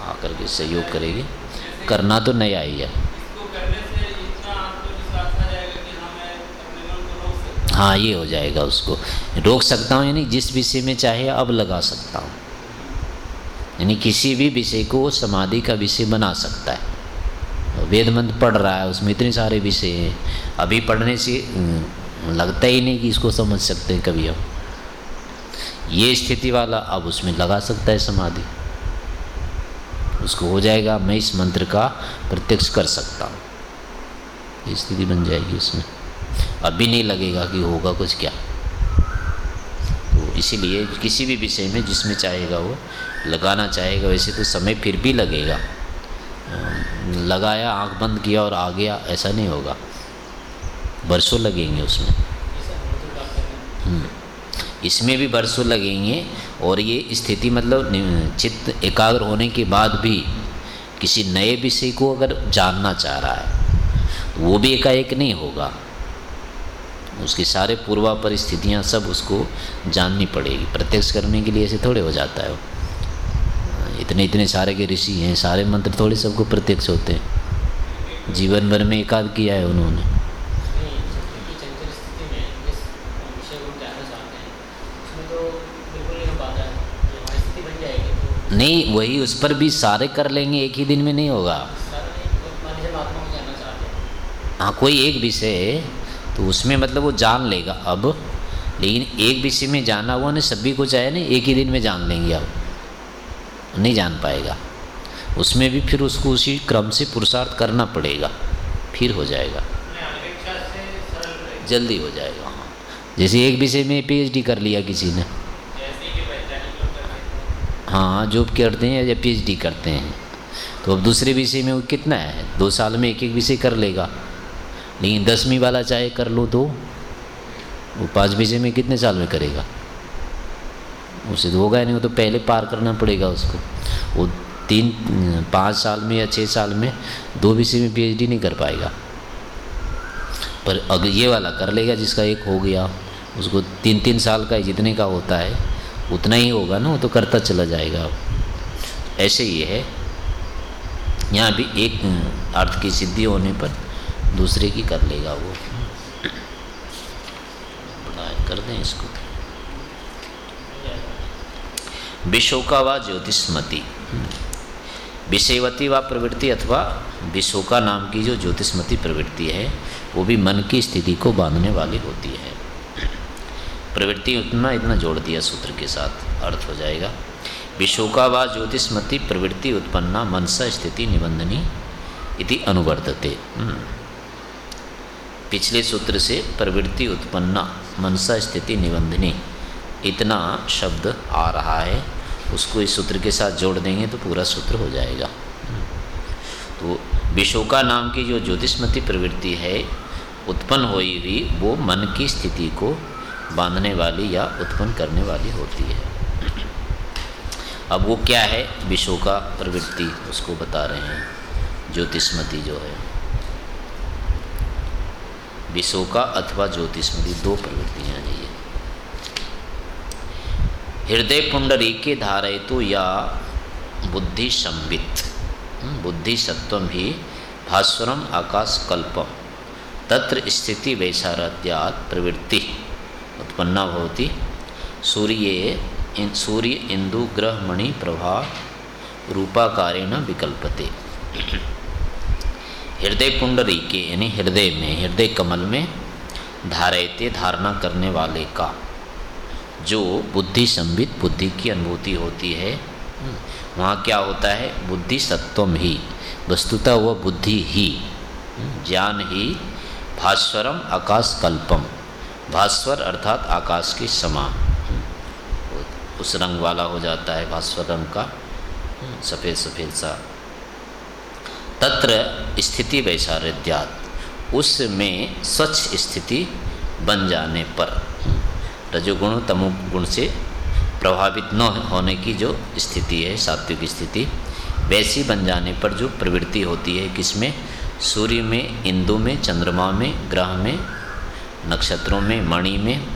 आकर के सहयोग करेगी। करना तो नया ही है। हाँ ये हो जाएगा उसको। रोक सकता हूँ यानी जिस विषय में चाहे, अब लगा सकता हूँ। यानी किसी भी विषय को समाधि का विषय बना सकता है। वेद मंत्र पढ़ रहा है, उसमें इतने सारे विषय हैं। अभी पढ़ने से लगता ही नहीं कि इसको समझ सकते हैं कभी हम। ये स्थिति वाला अब उसमें लगा सकता है समाधि। उसको हो जाएगा, मैं इस मंत्र का प्रत्यक्ष कर सकता हूँ। स्थिति बन जाएगी उसमें। अभी नहीं लगेगा कि होगा कुछ क्या। इसीलिए किसी भी विषय में जिसमें चाहेगा वो लगाना चाहेगा वैसे तो समय फिर भी लगेगा लगाया, आँख बंद किया और आ गया, ऐसा नहीं होगा बरसों लगेंगे उसमें। हम्म। इसमें भी बरसों लगेंगे और ये स्थिति मतलब चित्त एकाग्र होने के बाद भी किसी नए विषय को अगर जानना चाह रहा है, वो भी एकाएक नहीं होगा उसकी सारे पूर्वा परिस्थितियाँ सब उसको जाननी पड़ेगी। प्रत्यक्ष करने के लिए ऐसे थोड़े हो जाता है वो। इतने इतने सारे के ऋषि हैं सारे मंत्र थोड़े सबको प्रत्यक्ष होते हैं। जीवन भर में एकाध किया है उन्होंने। नहीं वही उस पर भी सारे कर लेंगे एक ही दिन में नहीं होगा। हैं। हाँ कोई एक विषय है तो उसमें मतलब वो जान लेगा अब। लेकिन एक विषय में जाना हुआ ना, सभी को चाहे ना, एक ही दिन में जान लेंगे अब। नहीं जान पाएगा। उसमें भी फिर उसको उसी क्रम से पुरुषार्थ करना पड़ेगा। फिर हो जाएगा। जल्दी हो जाएगा हाँ। जैसे एक विषय में पीएचडी कर लिया किसी ने। हैं हाँ जो करते हैं या पीएचडी करते हैं। तो अब दूसरे विषय में वो कितना है? दो साल में एक एक विषय कर लेगा। लेकिन दसवीं वाला चाहे कर लो तो वो पाँच विषय में कितने साल में करेगा? उसे तो होगा नहीं, वो तो पहले पार करना पड़ेगा उसको। वो तीन, पाँच साल में या छः साल में दो विषय में पीएचडी नहीं कर पाएगा। पर अगर ये वाला कर लेगा जिसका एक हो गया, उसको तीन तीन साल का जितने का होता है, उतना ही होगा ना, वो तो करता चला जाएगा। ऐसे ही है। यहाँ भी एक अर्थ की सिद्धि होने पर दूसरे की कर लेगा वो। बढ़ाए कर दें इसको। विशोका व ज्योतिषमती। विषयवती व प्रवृत्ति अथवा विशोका नाम की जो ज्योतिषमती प्रवृत्ति है, वो भी मन की स्थिति को बांधने वाली होती है। प्रवृत्ति उतना इतना जोड़ दिया सूत्र के साथ, अर्थ हो जाएगा। विशोका व ज्योतिषमती प्रवृत्ति उत्पन्ना मनसा स्थिति निबंधनी इति अनुवर्तते। हम्म। पिछले सूत्र से प्रवृत्ति उत्पन्ना मनसा स्थिति निबंधनी। इतना शब्द आ रहा है, उसको इस सूत्र के साथ जोड़ देंगे तो पूरा सूत्र हो जाएगा। तो विशोका नाम की जो ज्योतिषमती प्रवृत्ति है, उत्पन्न हुई हुई, वो मन की स्थिति को बांधने वाली या उत्पन्न करने वाली होती है। अब वो क्या है? विशोका प्रवृत्ति उसको बता रहे हैं। ज्योतिषमती जो है। विशोका अथवा ज्योतिषमती दो प्रवृत्तियाँ हैं ये। हृदय पुंडरी के धारयतु या बुद्धि संबित बुद्धि सत्वम ही भास्वरम आकाश कल्पम। तत्र स्थिति वैशारद्यात प्रवृत्ति उत्पन्ना भवति। सूर्ये इन, सूर्य इंदु ग्रह मणि प्रभा रूपाकारेण विकल्पते। हृदय कुंडली के यानी हृदय में, हृदय कमल में धारयते धारणा करने वाले का, जो बुद्धि संबित बुद्धि की अनुभूति होती है, वहाँ क्या होता है? बुद्धि सत्वम ही, वस्तुतः वह बुद्धि ही, ज्ञान ही, भास्वरम आकाश कल्पम, भास्वर अर्थात आकाश के समान, उस रंग वाला हो जाता है भास्वर रंग का, सफ़ेद सफ़ेद सा। तत्र स्थिति वैसारद्यात उसमें स्वच्छ स्थिति बन जाने पर रजोगुण तमोगुण से प्रभावित न होने की जो स्थिति है, सात्विक स्थिति, वैसी बन जाने पर जो प्रवृत्ति होती है, किसमें? सूर्य में, इंदु में, चंद्रमा में, ग्रह में, नक्षत्रों में, मणि में।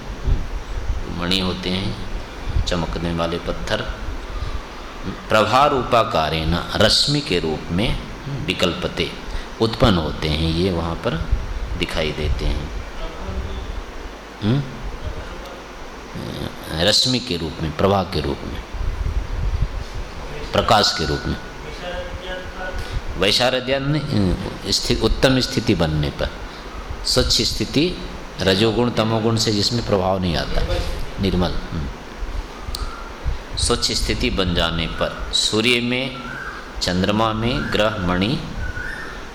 मणि होते हैं, चमकने वाले पत्थर। प्रभा रूपाकारेण रश्मि के रूप में विकल्पते। उत्पन्न होते हैं, ये वहाँ पर दिखाई देते हैं। रश्मि के रूप में, प्रभा के रूप में, प्रकाश के रूप में। वैशारद्यान स्थिति उत्तम स्थिति बनने पर, स्वच्छ स्थिति, रजोगुण, तमोगुण से जिसमें प्रभाव नहीं आता, निर्मल स्वच्छ स्थिति बन जाने पर, सूर्य में चंद्रमा में ग्रह, मणि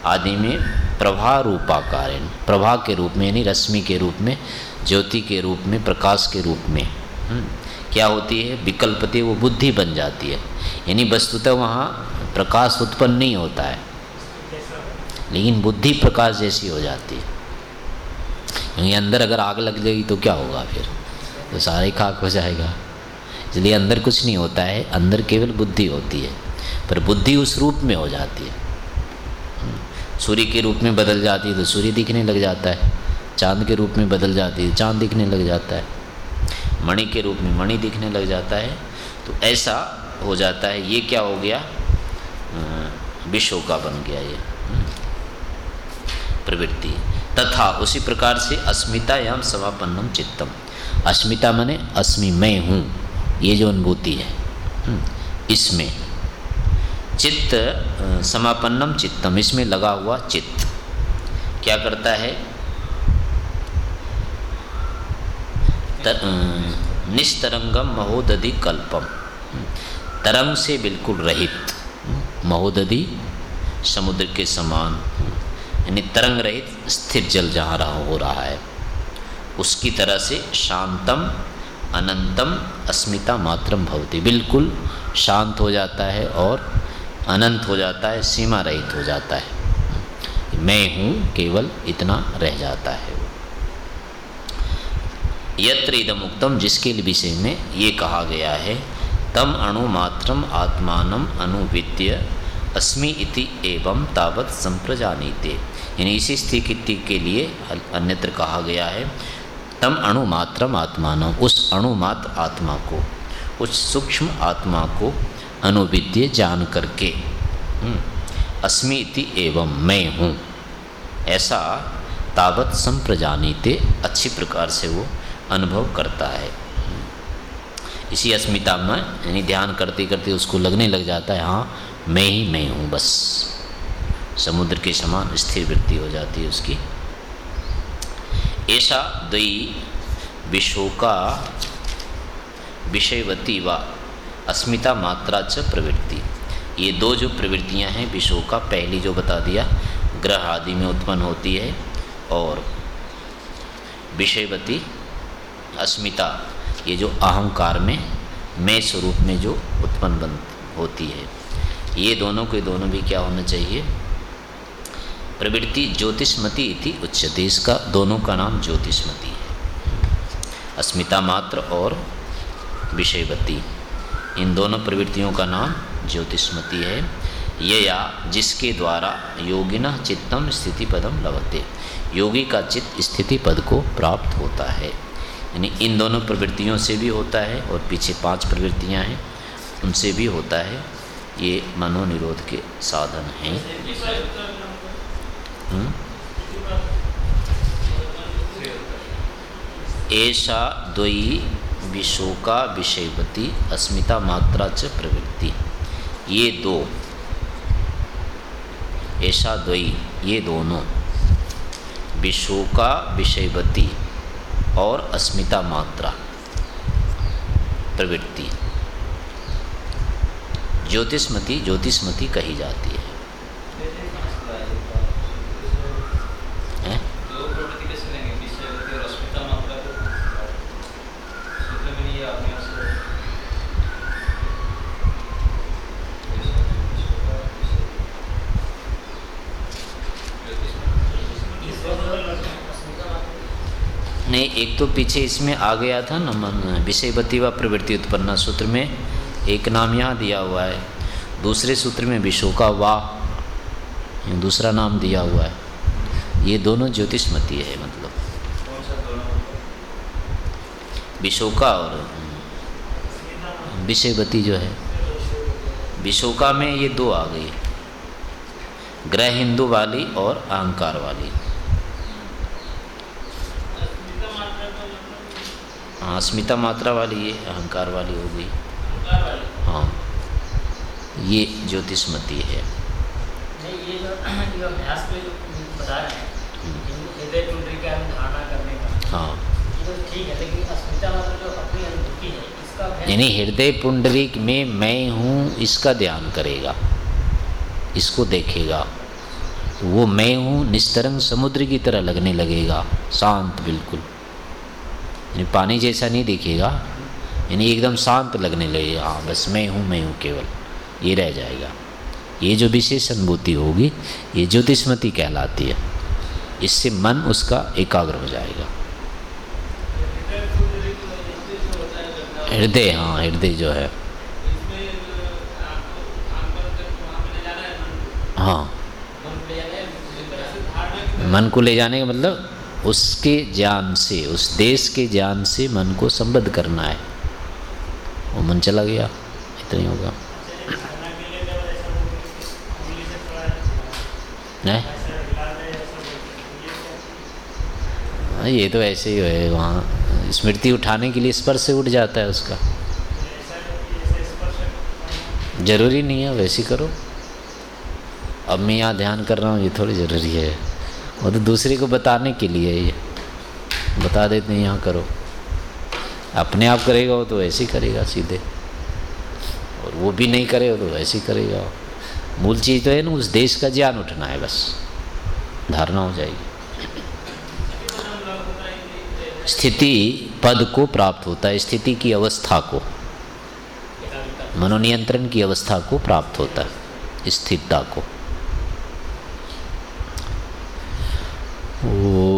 आदि में प्रभा रूपाकार प्रभा के रूप में यानी रश्मि के रूप में, ज्योति के रूप में, प्रकाश के रूप में। क्या होती है? विकल्पते वो बुद्धि बन जाती है। यानी वस्तुतः वहाँ प्रकाश उत्पन्न नहीं होता है। लेकिन बुद्धि प्रकाश जैसी हो जाती है। क्योंकि अंदर अगर आग लग जाएगी तो क्या होगा फिर? तो सारे खाक हो जाएगा। इसलिए अंदर कुछ नहीं होता है। अंदर केवल बुद्धि होती है। पर बुद्धि उस रूप में हो जाती है। सूर्य के रूप में बदल जाती है तो सूर्य दिखने लग जाता है। चाँद के रूप में बदल जाती है, चाँद दिखने लग जाता है। मणि के रूप में मणि दिखने लग जाता है। तो ऐसा हो जाता है, ये क्या हो गया? विश्व का बन गया ये। प्रवृत्ति। तथा उसी प्रकार से अस्मितायाम समापन्नम चित्तम। अस्मिता मने अस्मि मैं हूँ। ये जो अनुभूति है। इसमें चित्त समापन्नम चित्तम, इसमें लगा हुआ चित्त। क्या करता है? निस्तरंगम महोदधि कल्पम। तरंग से बिल्कुल रहित। महोदधि समुद्र के समान। यानी तरंग रहित, स्थिर जल जहाँ रहा हो रहा है। उसकी तरह से शांतम, अनंतम, अस्मिता मात्रम भवती। बिल्कुल शांत हो जाता है और अनंत हो जाता है, सीमा रहित हो जाता है। मैं हूँ केवल इतना रह जाता है। यत्र इदम उक्तम, जिसके विषय में ये कहा गया है, तम अणु मात्रम आत्मानम अनुविद्य अस्मि इति एवं तावत संप्रजानीते। यानी इसी स्थिति के लिए अन्यत्र कहा गया है, तम अणु मात्रम आत्मानम, उस अणुमात्र आत्मा को, उस सूक्ष्म आत्मा को अनुविद्य जान करके। अस्मिति एवं मैं हूँ। ऐसा तावत संप्रजानीते अच्छी प्रकार से वो अनुभव करता है। इसी अस्मिता में, यानी ध्यान करते करते उसको लगने लग जाता है हाँ मैं ही मैं हूँ बस। समुद्र के समान स्थिर वृत्ति हो जाती है उसकी। ऐसा द्वयी विशोका विषयवती व अस्मिता मात्रा च प्रवृत्ति। ये दो जो प्रवृत्तियाँ हैं विशोका पहली जो बता दिया, ग्रह आदि में उत्पन्न होती है और विषयवती अस्मिता, ये जो अहंकार में, मैं स्वरूप में जो उत्पन्न बन, होती है। ये दोनों के दोनों भी क्या होना चाहिए? प्रवृत्ति ज्योतिषमती इति उच्चते इसका दोनों का नाम ज्योतिषमती है। अस्मिता मात्र और विषयवती। इन दोनों प्रवृत्तियों का नाम ज्योतिषमती है। ये या जिसके द्वारा योगिना चित्तम स्थिति पदम लभते। योगी का चित्त स्थिति पद को प्राप्त होता है। यानी इन दोनों प्रवृत्तियों से भी होता है और पीछे पाँच प्रवृत्तियाँ हैं। उनसे भी होता है। ये मनोनिरोध के साधन हैं। हम्म? ऐसा द्वयी विशोका विषयवती अस्मिता मात्रा च प्रवृत्ति। ये दो। ऐसा द्वयी, ये दोनों। विशोका विषयवती और अस्मिता मात्रा प्रवृत्ति। ज्योतिषमती ज्योतिषमती कही जाती है हैं? दो प्रवृत्ति कैसे लेंगे विषयवती और अस्मिता मात्रा को सूत्र में नहीं है आपने यहाँ से नहीं एक तो पीछे इसमें आ गया था ना, मन विषयवती व प्रवृत्ति उत्पन्न सूत्र में एक नाम यहाँ दिया हुआ है। दूसरे सूत्र में विशोका वाह, ये दूसरा नाम दिया हुआ है। ये दोनों ज्योतिषमती है मतलब। विशोका और विषयवती जो है। विशोका में ये दो आ गई। ग्रह हिंदू वाली और अहंकार वाली। हाँ अस्मिता मात्रा वाली ये अहंकार वाली हो गई। हाँ ये ज्योतिषमती है। ये जो [CLEARS THROAT] जो अभ्यास में जो बता रहे हैं हृदय कुंडली का धारणा करने का। हाँ। तो ठीक है लेकिन अस्मिता मतलब जो अपनी अनुभूति है इसका यानी हृदय पुंडरीक में मैं हूँ इसका ध्यान करेगा। इसको देखेगा। तो वो मैं हूँ निस्तरंग समुद्र की तरह लगने लगेगा। शांत बिल्कुल। यानी पानी जैसा नहीं दिखेगा यानी एकदम शांत लगने लगेगा। हाँ बस मैं हूँ मैं हूँ केवल। ये रह जाएगा। ये जो विशेष अनुभूति होगी ये ज्योतिषमती कहलाती है। इससे मन उसका एकाग्र हो जाएगा। हृदय हाँ हृदय जो है। हाँ। मन को ले जाने का मतलब? उसके ज्ञान से उस देश के ज्ञान से मन को संबद्ध करना है। वो मन चला गया। इतना ही होगा। नहीं हाँ, ये तो ऐसे ही है वहाँ स्मृति उठाने के लिए स्पर्श से उठ जाता है उसका। ज़रूरी नहीं है वैसे करो। अब मैं यहाँ ध्यान कर रहा हूँ ये थोड़ी ज़रूरी है। वो तो दूसरे को बताने के लिए ये। बता देते हैं, यहाँ करो। अपने आप करेगा वो तो ऐसे ही करेगा सीधे। और वो भी नहीं करेगा तो वैसे ही करेगा। मूल चीज़ तो है ना, उस देश का ज्ञान उठना है बस। धारणा हो जाएगी। स्थिति पद को प्राप्त होता है, स्थिति की अवस्था को। मनोनियंत्रण की अवस्था को प्राप्त होता है, स्थिरता को। 我